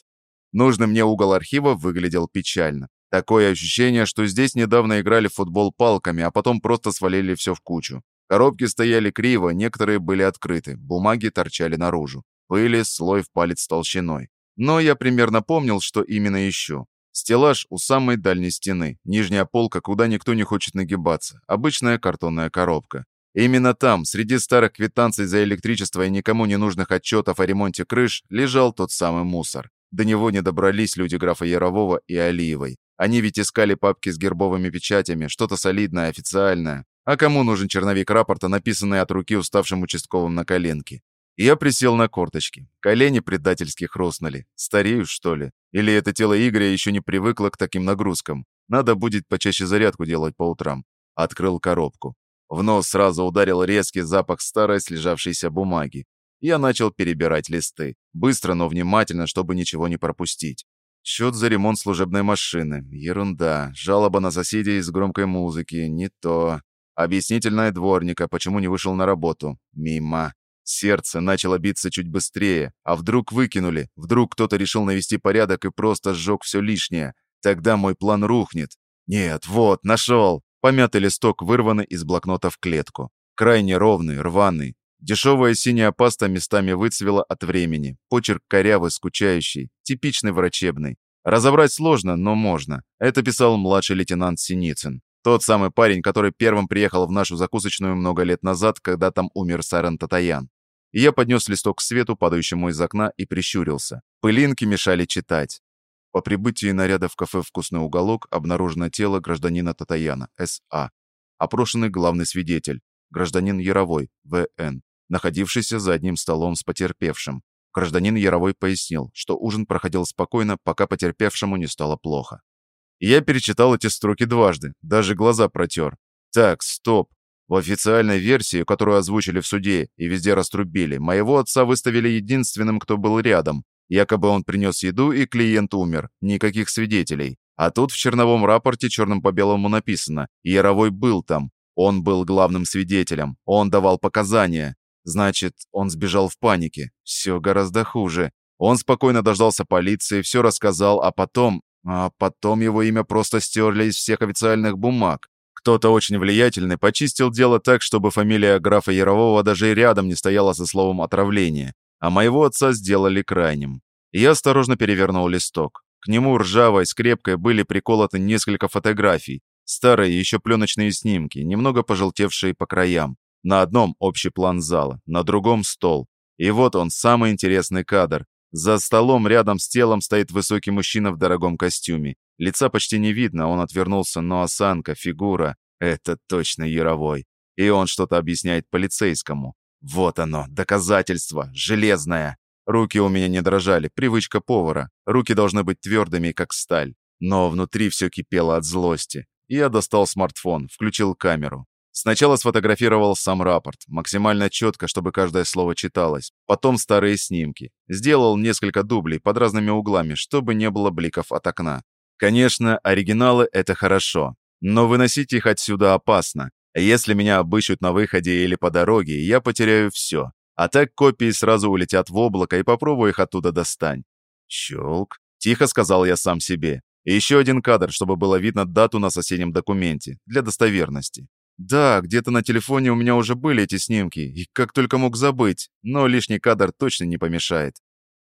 Нужный мне угол архива выглядел печально. Такое ощущение, что здесь недавно играли в футбол палками, а потом просто свалили все в кучу. Коробки стояли криво, некоторые были открыты, бумаги торчали наружу. Пыли слой в палец толщиной. Но я примерно помнил, что именно ищу. Стеллаж у самой дальней стены, нижняя полка, куда никто не хочет нагибаться, обычная картонная коробка. Именно там, среди старых квитанций за электричество и никому не нужных отчетов о ремонте крыш, лежал тот самый мусор. До него не добрались люди графа Ярового и Алиевой. Они ведь искали папки с гербовыми печатями, что-то солидное, официальное. А кому нужен черновик рапорта, написанный от руки уставшим участковым на коленке? Я присел на корточки. Колени предательски хрустнули. Старею, что ли? Или это тело Игоря еще не привыкло к таким нагрузкам? Надо будет почаще зарядку делать по утрам. Открыл коробку. В нос сразу ударил резкий запах старой слежавшейся бумаги. Я начал перебирать листы. Быстро, но внимательно, чтобы ничего не пропустить. Счет за ремонт служебной машины. Ерунда. Жалоба на соседей из громкой музыки. Не то. Объяснительная дворника, почему не вышел на работу. Мимо. Сердце начало биться чуть быстрее. А вдруг выкинули? Вдруг кто-то решил навести порядок и просто сжег все лишнее? Тогда мой план рухнет. Нет, вот, нашел. Помятый листок вырванный из блокнота в клетку. Крайне ровный, рваный. Дешевая синяя паста местами выцвела от времени. Почерк корявый, скучающий, типичный врачебный. Разобрать сложно, но можно. Это писал младший лейтенант Синицын. Тот самый парень, который первым приехал в нашу закусочную много лет назад, когда там умер Сарен Татаян я поднес листок к свету, падающему из окна, и прищурился. Пылинки мешали читать. По прибытии наряда в кафе «Вкусный уголок» обнаружено тело гражданина Татаяна, С.А. Опрошенный главный свидетель, гражданин Яровой, В.Н., находившийся за одним столом с потерпевшим. Гражданин Яровой пояснил, что ужин проходил спокойно, пока потерпевшему не стало плохо. Я перечитал эти строки дважды, даже глаза протер. Так, стоп. В официальной версии, которую озвучили в суде и везде раструбили, моего отца выставили единственным, кто был рядом. Якобы он принес еду, и клиент умер. Никаких свидетелей. А тут в черновом рапорте черным по белому написано «Яровой был там». Он был главным свидетелем. Он давал показания. Значит, он сбежал в панике. Все гораздо хуже. Он спокойно дождался полиции, все рассказал, а потом... А потом его имя просто стерли из всех официальных бумаг. Кто-то очень влиятельный почистил дело так, чтобы фамилия графа Ярового даже и рядом не стояла со словом «отравление», а моего отца сделали крайним. я осторожно перевернул листок. К нему ржавой, скрепкой были приколоты несколько фотографий, старые еще пленочные снимки, немного пожелтевшие по краям. На одном общий план зала, на другом стол. И вот он, самый интересный кадр. За столом рядом с телом стоит высокий мужчина в дорогом костюме. Лица почти не видно, он отвернулся, но осанка, фигура — это точно Яровой. И он что-то объясняет полицейскому. Вот оно, доказательство, железное. Руки у меня не дрожали, привычка повара. Руки должны быть твердыми, как сталь. Но внутри все кипело от злости. Я достал смартфон, включил камеру. Сначала сфотографировал сам рапорт, максимально четко, чтобы каждое слово читалось. Потом старые снимки. Сделал несколько дублей под разными углами, чтобы не было бликов от окна. Конечно, оригиналы — это хорошо, но выносить их отсюда опасно. Если меня обыщут на выходе или по дороге, я потеряю все. А так копии сразу улетят в облако и попробую их оттуда достань. Щелк. Тихо сказал я сам себе. И еще один кадр, чтобы было видно дату на соседнем документе, для достоверности. Да, где-то на телефоне у меня уже были эти снимки, и как только мог забыть, но лишний кадр точно не помешает.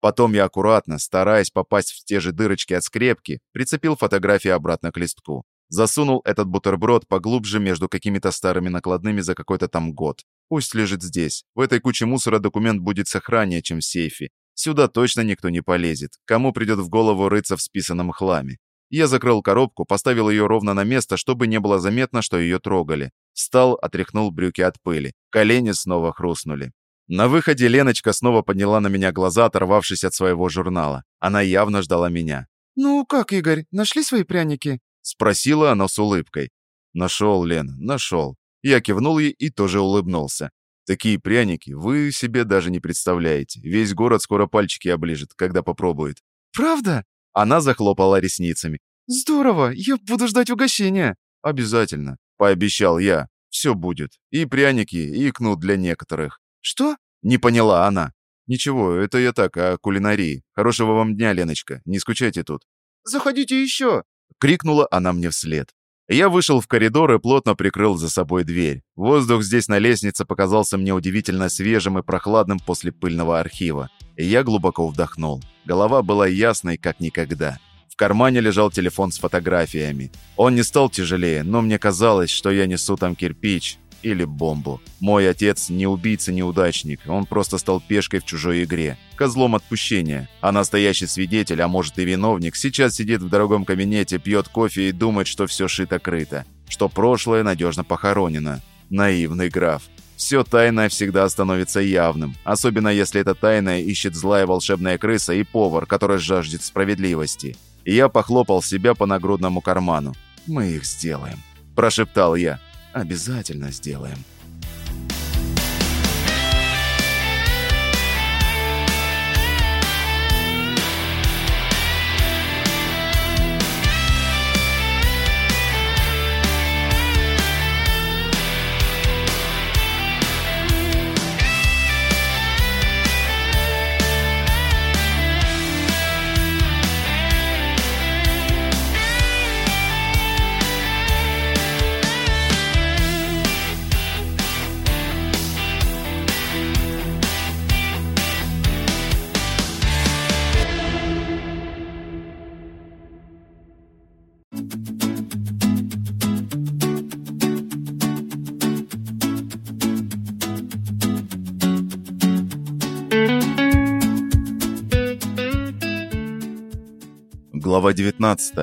Потом я аккуратно, стараясь попасть в те же дырочки от скрепки, прицепил фотографии обратно к листку. Засунул этот бутерброд поглубже между какими-то старыми накладными за какой-то там год. Пусть лежит здесь. В этой куче мусора документ будет сохраннее, чем в сейфе. Сюда точно никто не полезет. Кому придет в голову рыться в списанном хламе? Я закрыл коробку, поставил ее ровно на место, чтобы не было заметно, что ее трогали. Встал, отряхнул брюки от пыли. Колени снова хрустнули. На выходе Леночка снова подняла на меня глаза, оторвавшись от своего журнала. Она явно ждала меня. «Ну как, Игорь, нашли свои пряники?» Спросила она с улыбкой. «Нашел, Лен, нашел». Я кивнул ей и тоже улыбнулся. Такие пряники вы себе даже не представляете. Весь город скоро пальчики оближет, когда попробует. «Правда?» Она захлопала ресницами. «Здорово! Я буду ждать угощения!» «Обязательно!» – пообещал я. «Все будет. И пряники, и кнут для некоторых». «Что?» – не поняла она. «Ничего, это я так, о кулинарии. Хорошего вам дня, Леночка. Не скучайте тут». «Заходите еще!» – крикнула она мне вслед. Я вышел в коридор и плотно прикрыл за собой дверь. Воздух здесь на лестнице показался мне удивительно свежим и прохладным после пыльного архива. И я глубоко вдохнул. Голова была ясной, как никогда. В кармане лежал телефон с фотографиями. Он не стал тяжелее, но мне казалось, что я несу там кирпич, или бомбу. Мой отец не убийца-неудачник, он просто стал пешкой в чужой игре, козлом отпущения. А настоящий свидетель, а может и виновник, сейчас сидит в дорогом кабинете, пьет кофе и думает, что все шито-крыто, что прошлое надежно похоронено. Наивный граф. Все тайное всегда становится явным, особенно если это тайное ищет злая волшебная крыса и повар, который жаждет справедливости. И я похлопал себя по нагрудному карману. «Мы их сделаем», – прошептал я. Обязательно сделаем. Глава 19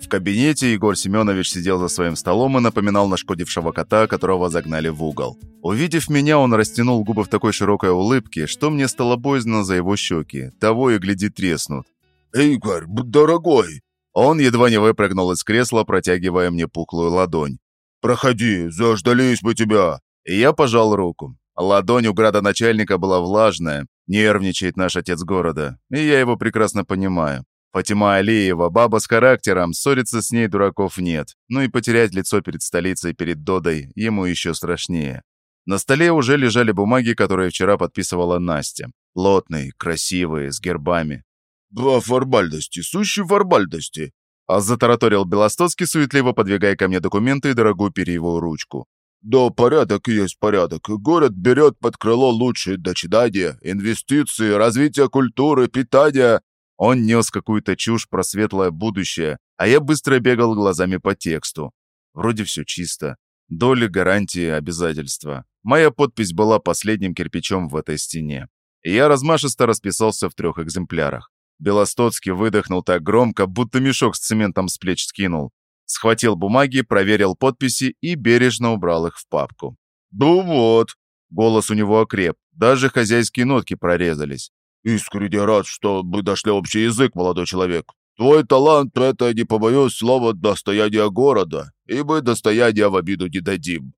В кабинете Егор Семенович сидел за своим столом и напоминал нашкодившего кота, которого загнали в угол. Увидев меня, он растянул губы в такой широкой улыбке, что мне стало боязно за его щеки. Того и гляди треснут. «Игорь, дорогой!» Он едва не выпрыгнул из кресла, протягивая мне пухлую ладонь. «Проходи, заждались мы тебя!» И я пожал руку. Ладонь у градоначальника была влажная, Нервничает наш отец города, и я его прекрасно понимаю. Фатима Алиева, баба с характером, ссориться с ней дураков нет. Ну и потерять лицо перед столицей, перед Додой, ему еще страшнее. На столе уже лежали бумаги, которые вчера подписывала Настя. Плотные, красивые, с гербами. «Два формальности, сущие формальности», а затараторил Белостоцкий, суетливо подвигая ко мне документы и дорогую перьевую ручку. Да, порядок есть порядок. Город берет под крыло лучшие дочидания, инвестиции, развитие культуры, питания. Он нес какую-то чушь про светлое будущее, а я быстро бегал глазами по тексту. Вроде все чисто. Доли, гарантии, обязательства. Моя подпись была последним кирпичом в этой стене. И я размашисто расписался в трех экземплярах. Белостоцкий выдохнул так громко, будто мешок с цементом с плеч скинул. Схватил бумаги, проверил подписи и бережно убрал их в папку. «Ну вот!» Голос у него окреп, даже хозяйские нотки прорезались. «Искренне рад, что мы дошли общий язык, молодой человек. Твой талант — это, не побоюсь слова, достояние города, и мы достояния в обиду не дадим».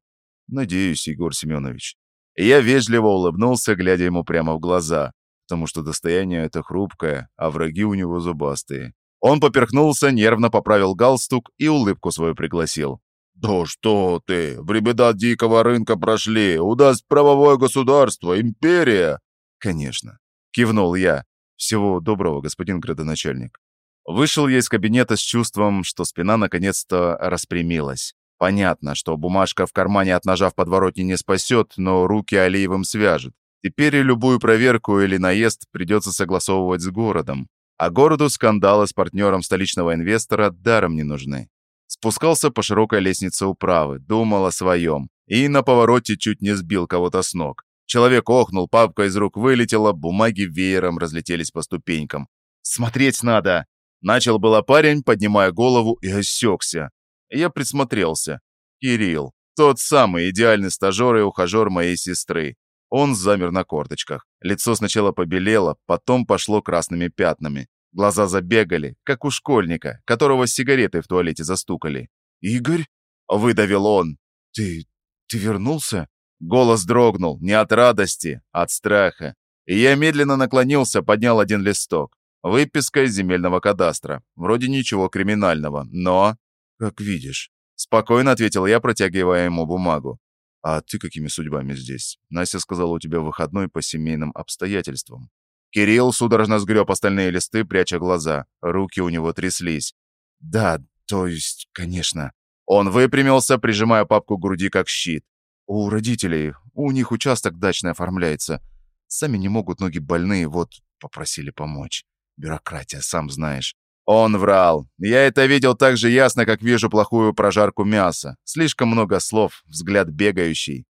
«Надеюсь, Егор Семенович». Я вежливо улыбнулся, глядя ему прямо в глаза, потому что достояние это хрупкое, а враги у него зубастые. Он поперхнулся, нервно поправил галстук и улыбку свою пригласил. «Да что ты! Времена дикого рынка прошли! У нас правовое государство, империя!» «Конечно!» — кивнул я. «Всего доброго, господин градоначальник». Вышел я из кабинета с чувством, что спина наконец-то распрямилась. Понятно, что бумажка в кармане от ножа в подворотне не спасет, но руки Алиевым свяжет. Теперь и любую проверку или наезд придется согласовывать с городом. А городу скандалы с партнером столичного инвестора даром не нужны. Спускался по широкой лестнице управы, думал о своем. И на повороте чуть не сбил кого-то с ног. Человек охнул, папка из рук вылетела, бумаги веером разлетелись по ступенькам. «Смотреть надо!» Начал было парень, поднимая голову, и осекся. Я присмотрелся. Кирилл. Тот самый идеальный стажер и ухажер моей сестры. Он замер на корточках. Лицо сначала побелело, потом пошло красными пятнами. Глаза забегали, как у школьника, которого сигаретой в туалете застукали. «Игорь?» — выдавил он. «Ты... ты вернулся?» Голос дрогнул, не от радости, а от страха. И я медленно наклонился, поднял один листок. Выписка из земельного кадастра. Вроде ничего криминального, но... «Как видишь», — спокойно ответил я, протягивая ему бумагу. «А ты какими судьбами здесь? Настя сказала, у тебя выходной по семейным обстоятельствам». Кирилл судорожно сгреб остальные листы, пряча глаза. Руки у него тряслись. «Да, то есть, конечно». Он выпрямился, прижимая папку к груди как щит. «У родителей, у них участок дачный оформляется. Сами не могут, ноги больные, вот попросили помочь. Бюрократия, сам знаешь. Он врал. Я это видел так же ясно, как вижу плохую прожарку мяса. Слишком много слов, взгляд бегающий.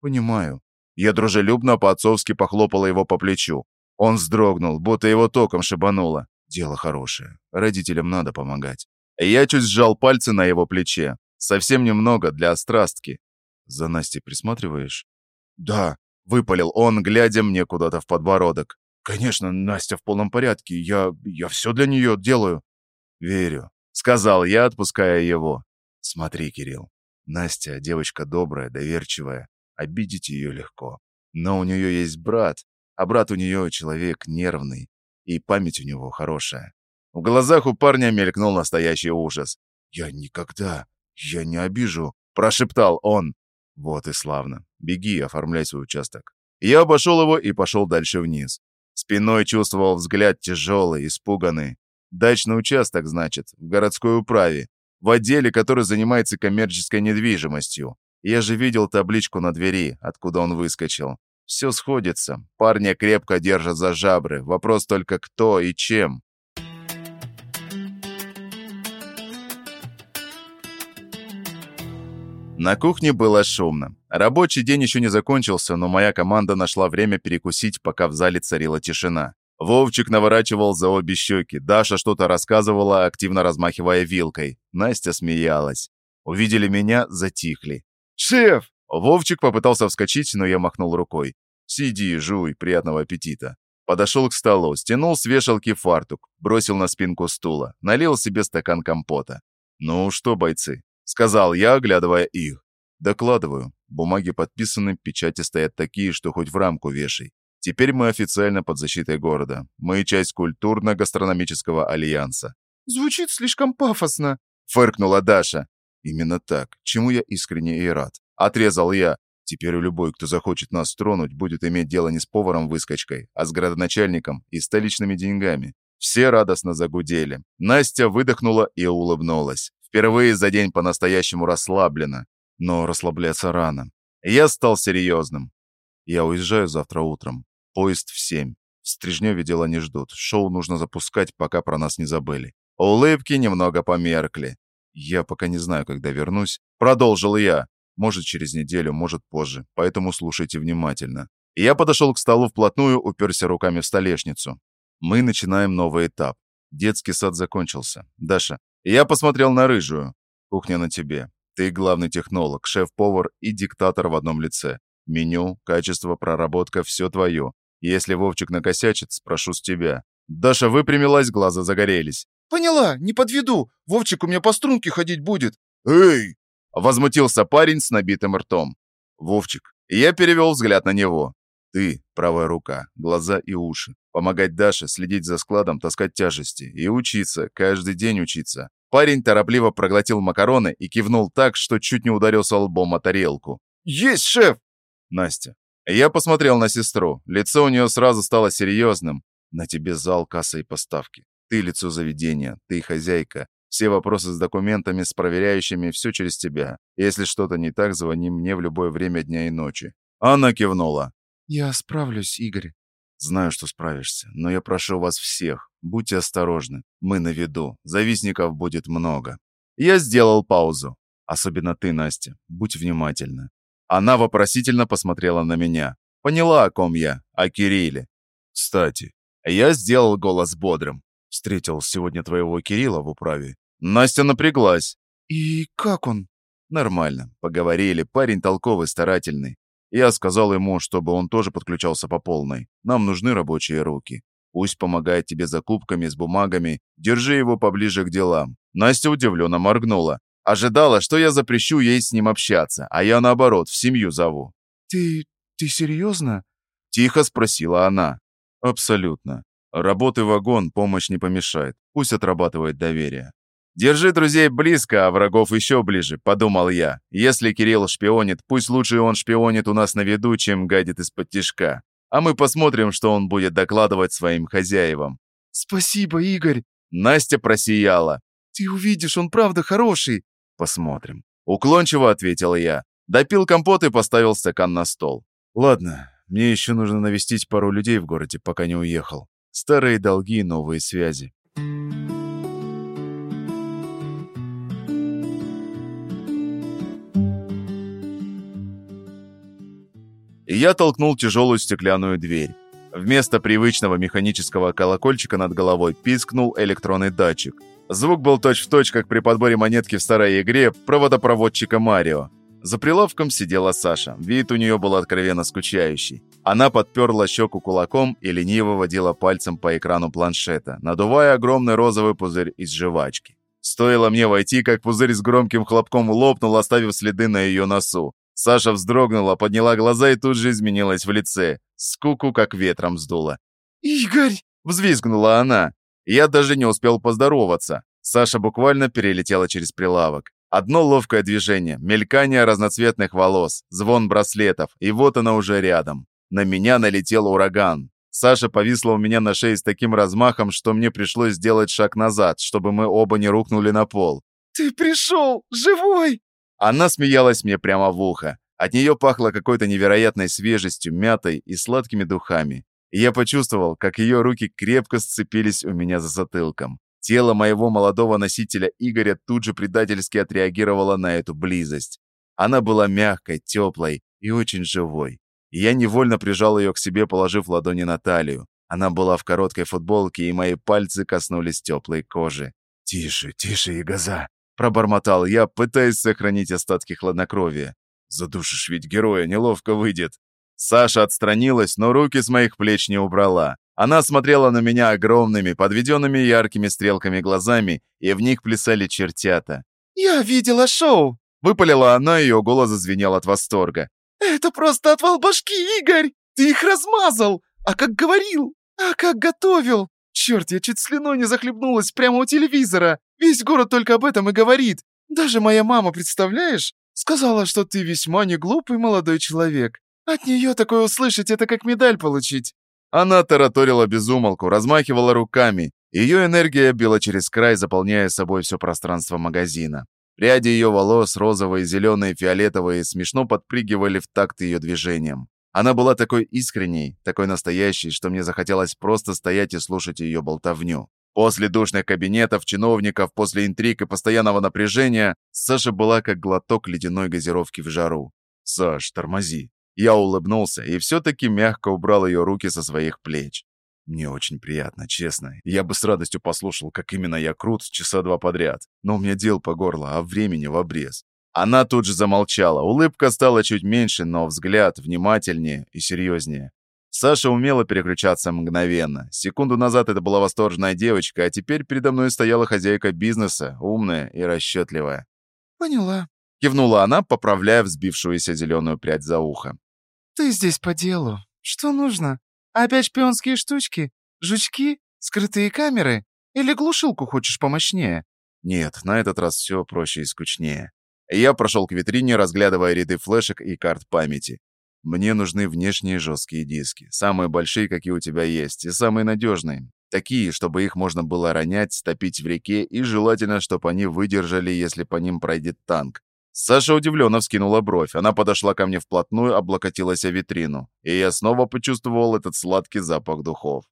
Понимаю. Я дружелюбно по-отцовски похлопала его по плечу. Он вздрогнул, будто его током шибануло. Дело хорошее. Родителям надо помогать. Я чуть сжал пальцы на его плече. Совсем немного для острастки. За Настей присматриваешь? Да, выпалил он, глядя мне куда-то в подбородок. «Конечно, Настя в полном порядке. Я... я все для нее делаю». «Верю», — сказал я, отпуская его. «Смотри, Кирилл, Настя девочка добрая, доверчивая. Обидеть ее легко. Но у нее есть брат, а брат у нее человек нервный, и память у него хорошая». В глазах у парня мелькнул настоящий ужас. «Я никогда, я не обижу», — прошептал он. «Вот и славно. Беги, оформляй свой участок». Я обошел его и пошел дальше вниз. Спиной чувствовал взгляд тяжелый, испуганный. Дачный участок, значит, в городской управе, в отделе, который занимается коммерческой недвижимостью. Я же видел табличку на двери, откуда он выскочил. Все сходится. Парня крепко держат за жабры. Вопрос только кто и чем. На кухне было шумно. Рабочий день еще не закончился, но моя команда нашла время перекусить, пока в зале царила тишина. Вовчик наворачивал за обе щеки, Даша что-то рассказывала, активно размахивая вилкой. Настя смеялась. Увидели меня, затихли. «Шеф!» Вовчик попытался вскочить, но я махнул рукой. «Сиди, жуй, приятного аппетита». Подошел к столу, стянул с вешалки фартук, бросил на спинку стула, налил себе стакан компота. «Ну что, бойцы, Сказал я, оглядывая их. Докладываю. Бумаги подписаны, печати стоят такие, что хоть в рамку вешай. Теперь мы официально под защитой города. Мы часть культурно-гастрономического альянса. Звучит слишком пафосно. Фыркнула Даша. Именно так, чему я искренне и рад. Отрезал я. Теперь любой, кто захочет нас тронуть, будет иметь дело не с поваром-выскочкой, а с градоначальником и столичными деньгами. Все радостно загудели. Настя выдохнула и улыбнулась. Впервые за день по-настоящему расслабленно, но расслабляться рано. Я стал серьезным. Я уезжаю завтра утром. Поезд в семь. В Стрижневе дела не ждут. Шоу нужно запускать, пока про нас не забыли. Улыбки немного померкли. Я пока не знаю, когда вернусь. Продолжил я. Может, через неделю, может, позже. Поэтому слушайте внимательно. Я подошел к столу вплотную, уперся руками в столешницу. Мы начинаем новый этап. Детский сад закончился. Даша, я посмотрел на рыжую. Кухня на тебе. Ты главный технолог, шеф-повар и диктатор в одном лице. Меню, качество, проработка – все твое. Если Вовчик накосячит, спрошу с тебя. Даша выпрямилась, глаза загорелись. Поняла, не подведу. Вовчик у меня по струнке ходить будет. «Эй!» Возмутился парень с набитым ртом. Вовчик. Я перевел взгляд на него. Ты – правая рука, глаза и уши. Помогать Даше, следить за складом, таскать тяжести. И учиться, каждый день учиться. Парень торопливо проглотил макароны и кивнул так, что чуть не ударился лбом о тарелку. Есть, шеф! Настя. Я посмотрел на сестру. Лицо у нее сразу стало серьезным. На тебе зал, касса и поставки. Ты лицо заведения, ты хозяйка. Все вопросы с документами, с проверяющими, все через тебя. Если что-то не так, звони мне в любое время дня и ночи. Анна кивнула. Я справлюсь, Игорь. Знаю, что справишься, но я прошу вас всех, будьте осторожны. Мы на виду, завистников будет много. Я сделал паузу. Особенно ты, Настя, будь внимательна. Она вопросительно посмотрела на меня. Поняла, о ком я, о Кирилле. Кстати, я сделал голос бодрым. Встретил сегодня твоего Кирилла в управе. Настя напряглась. И как он? Нормально. Поговорили. Парень толковый, старательный. Я сказал ему, чтобы он тоже подключался по полной. Нам нужны рабочие руки. Пусть помогает тебе закупками, с бумагами. Держи его поближе к делам. Настя удивленно моргнула. Ожидала, что я запрещу ей с ним общаться, а я, наоборот, в семью зову. Ты... ты серьезно? Тихо спросила она. Абсолютно. Работы вагон, помощь не помешает. Пусть отрабатывает доверие. «Держи друзей близко, а врагов еще ближе», — подумал я. «Если Кирилл шпионит, пусть лучше он шпионит у нас на виду, чем гадит из-под тишка. А мы посмотрим, что он будет докладывать своим хозяевам». «Спасибо, Игорь!» Настя просияла. «Ты увидишь, он правда хороший!» «Посмотрим». Уклончиво ответил я. Допил компот и поставил стакан на стол. «Ладно, мне еще нужно навестить пару людей в городе, пока не уехал. Старые долги и новые связи». Я толкнул тяжелую стеклянную дверь. Вместо привычного механического колокольчика над головой пискнул электронный датчик. Звук был точь-в-точь, точь, как при подборе монетки в старой игре проводопроводчика Марио. За прилавком сидела Саша. Вид у нее был откровенно скучающий. Она подперла щеку кулаком и лениво водила пальцем по экрану планшета, надувая огромный розовый пузырь из жвачки. Стоило мне войти, как пузырь с громким хлопком лопнул, оставив следы на ее носу. Саша вздрогнула, подняла глаза и тут же изменилась в лице. Скуку как ветром сдуло. «Игорь!» — взвизгнула она. Я даже не успел поздороваться. Саша буквально перелетела через прилавок. Одно ловкое движение, мелькание разноцветных волос, звон браслетов, и вот она уже рядом. На меня налетел ураган. Саша повисла у меня на шее с таким размахом, что мне пришлось сделать шаг назад, чтобы мы оба не рухнули на пол. «Ты пришел! Живой!» Она смеялась мне прямо в ухо. От нее пахло какой-то невероятной свежестью, мятой и сладкими духами. И я почувствовал, как ее руки крепко сцепились у меня за затылком. Тело моего молодого носителя Игоря тут же предательски отреагировало на эту близость. Она была мягкой, теплой и очень живой. И я невольно прижал ее к себе, положив ладони на талию. Она была в короткой футболке, и мои пальцы коснулись теплой кожи. «Тише, тише, Ягоза!» Пробормотал я, пытаясь сохранить остатки хладнокровия. Задушишь ведь героя, неловко выйдет. Саша отстранилась, но руки с моих плеч не убрала. Она смотрела на меня огромными, подведенными яркими стрелками глазами, и в них плясали чертята. «Я видела шоу!» Выпалила она, ее голос зазвенел от восторга. «Это просто отвал башки, Игорь! Ты их размазал! А как говорил! А как готовил! Черт, я чуть слюной не захлебнулась прямо у телевизора. Весь город только об этом и говорит. Даже моя мама, представляешь? Сказала, что ты весьма не глупый молодой человек. От нее такое услышать, это как медаль получить». Она тараторила безумолку, размахивала руками. Ее энергия била через край, заполняя собой все пространство магазина. Пряди ее волос, розовые, зеленые, фиолетовые, смешно подпрыгивали в такт ее движениям. Она была такой искренней, такой настоящей, что мне захотелось просто стоять и слушать ее болтовню. После душных кабинетов, чиновников, после интриг и постоянного напряжения, Саша была как глоток ледяной газировки в жару. «Саш, тормози». Я улыбнулся и все-таки мягко убрал ее руки со своих плеч. Мне очень приятно, честно. Я бы с радостью послушал, как именно я крут часа два подряд. Но у меня дел по горло, а времени в обрез. Она тут же замолчала. Улыбка стала чуть меньше, но взгляд внимательнее и серьезнее. Саша умела переключаться мгновенно. Секунду назад это была восторженная девочка, а теперь передо мной стояла хозяйка бизнеса, умная и расчетливая. «Поняла», — кивнула она, поправляя взбившуюся зеленую прядь за ухо. «Ты здесь по делу. Что нужно? Опять шпионские штучки? Жучки? Скрытые камеры? Или глушилку хочешь помощнее?» Нет, на этот раз все проще и скучнее. Я прошел к витрине, разглядывая ряды флешек и карт памяти. Мне нужны внешние жесткие диски, самые большие, какие у тебя есть, и самые надежные. Такие, чтобы их можно было ронять, топить в реке, и желательно, чтобы они выдержали, если по ним пройдет танк. Саша удивленно вскинула бровь. Она подошла ко мне вплотную, облокотилась о витрину. И я снова почувствовал этот сладкий запах духов.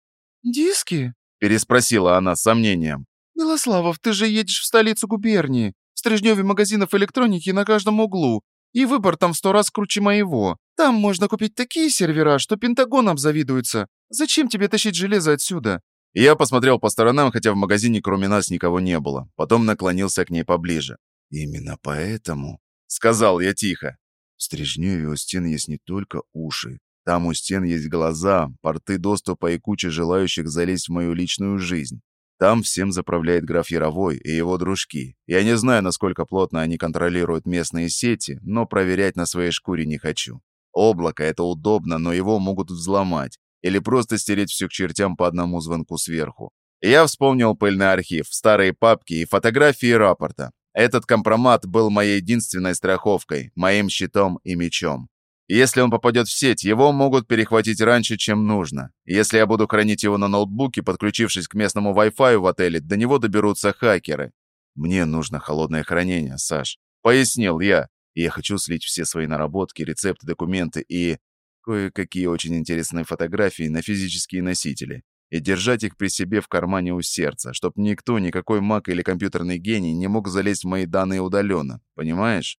«Диски?» – переспросила она с сомнением. «Милославов, ты же едешь в столицу губернии. Стрижневе магазинов электроники на каждом углу. И выбор там в сто раз круче моего. Там можно купить такие сервера, что Пентагон обзавидуется. Зачем тебе тащить железо отсюда?» Я посмотрел по сторонам, хотя в магазине кроме нас никого не было. Потом наклонился к ней поближе. «Именно поэтому», — сказал я тихо, — «в Стрижневе у стен есть не только уши. Там у стен есть глаза, порты доступа и куча желающих залезть в мою личную жизнь. Там всем заправляет граф Яровой и его дружки. Я не знаю, насколько плотно они контролируют местные сети, но проверять на своей шкуре не хочу. Облако — это удобно, но его могут взломать. Или просто стереть все к чертям по одному звонку сверху. Я вспомнил пыльный архив, старые папки и фотографии рапорта. Этот компромат был моей единственной страховкой, моим щитом и мечом. Если он попадет в сеть, его могут перехватить раньше, чем нужно. Если я буду хранить его на ноутбуке, подключившись к местному Wi-Fi в отеле, до него доберутся хакеры. Мне нужно холодное хранение, Саш. Пояснил я. Я хочу слить все свои наработки, рецепты, документы и кое-какие очень интересные фотографии на физические носители и держать их при себе в кармане у сердца, чтоб никто, никакой маг или компьютерный гений не мог залезть в мои данные удаленно, понимаешь?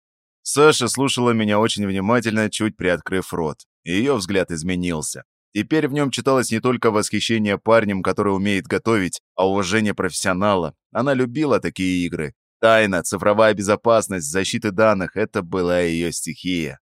Саша слушала меня очень внимательно, чуть приоткрыв рот. Ее взгляд изменился. Теперь в нем читалось не только восхищение парнем, который умеет готовить, а уважение профессионала. Она любила такие игры. Тайна, цифровая безопасность, защита данных – это была ее стихия.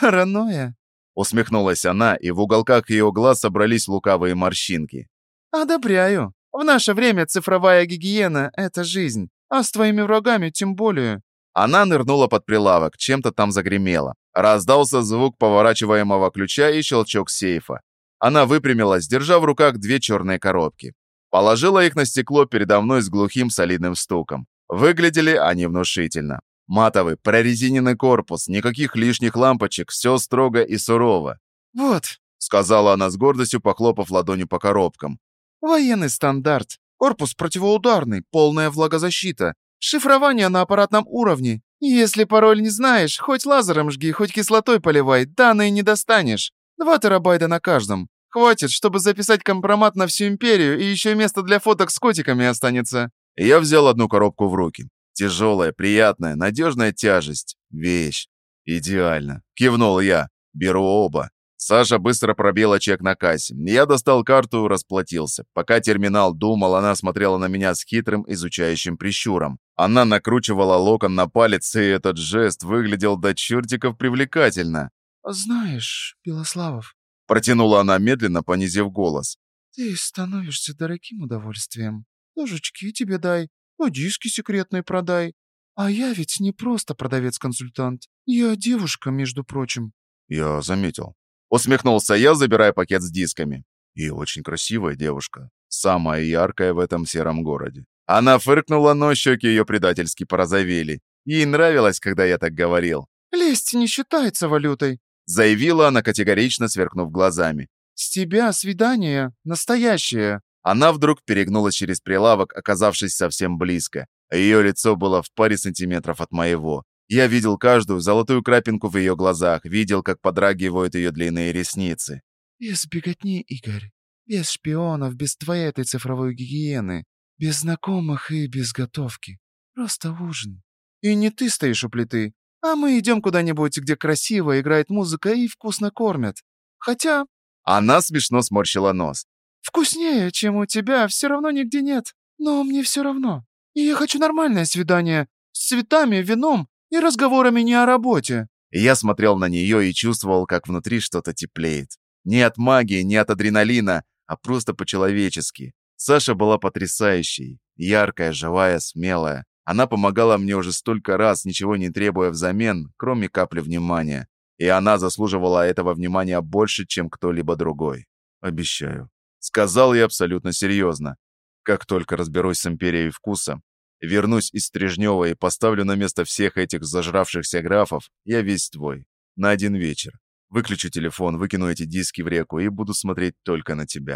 «Паранойя?» – усмехнулась она, и в уголках ее глаз собрались лукавые морщинки. «Одобряю. В наше время цифровая гигиена – это жизнь, а с твоими врагами тем более». Она нырнула под прилавок, чем-то там загремело. Раздался звук поворачиваемого ключа и щелчок сейфа. Она выпрямилась, держа в руках две черные коробки. Положила их на стекло передо мной с глухим солидным стуком. Выглядели они внушительно. Матовый, прорезиненный корпус, никаких лишних лампочек, все строго и сурово. «Вот», — сказала она с гордостью, похлопав ладонью по коробкам. «Военный стандарт. Корпус противоударный, полная влагозащита. Шифрование на аппаратном уровне. Если пароль не знаешь, хоть лазером жги, хоть кислотой поливай, данные не достанешь. Два терабайта на каждом. Хватит, чтобы записать компромат на всю империю, и еще место для фоток с котиками останется». Я взял одну коробку в руки. Тяжелая, приятная, надежная тяжесть. Вещь. Идеально. Кивнул я. Беру оба. Саша быстро пробила чек на кассе. Я достал карту расплатился. Пока терминал думал, она смотрела на меня с хитрым, изучающим прищуром. Она накручивала локон на палец, и этот жест выглядел до чертиков привлекательно. «Знаешь, Белославов...» Протянула она медленно, понизив голос. «Ты становишься дорогим удовольствием. Ножички тебе дай, диски секретные продай. А я ведь не просто продавец-консультант. Я девушка, между прочим». Я заметил. Усмехнулся я, забирая пакет с дисками. И очень красивая девушка. Самая яркая в этом сером городе. Она фыркнула, но щеки ее предательски порозовели. Ей нравилось, когда я так говорил. «Лесть не считается валютой», заявила она категорично, сверкнув глазами. «С тебя свидание настоящее». Она вдруг перегнулась через прилавок, оказавшись совсем близко. Ее лицо было в паре сантиметров от моего. Я видел каждую золотую крапинку в ее глазах, видел, как подрагивают ее длинные ресницы. «Без беготни, Игорь. Без шпионов, без твоей этой цифровой гигиены. Без знакомых и без готовки. Просто ужин. И не ты стоишь у плиты, а мы идем куда-нибудь, где красиво играет музыка и вкусно кормят. Хотя...» Она смешно сморщила нос. «Вкуснее, чем у тебя, все равно нигде нет. Но мне все равно. И я хочу нормальное свидание. С цветами, вином и разговорами не о работе». Я смотрел на нее и чувствовал, как внутри что-то теплеет. Не от магии, не от адреналина, а просто по-человечески. Саша была потрясающей. Яркая, живая, смелая. Она помогала мне уже столько раз, ничего не требуя взамен, кроме капли внимания. И она заслуживала этого внимания больше, чем кто-либо другой. Обещаю. Сказал я абсолютно серьезно. Как только разберусь с Империей Вкуса, вернусь из Стрижнева и поставлю на место всех этих зажравшихся графов, я весь твой. На один вечер. Выключу телефон, выкину эти диски в реку и буду смотреть только на тебя.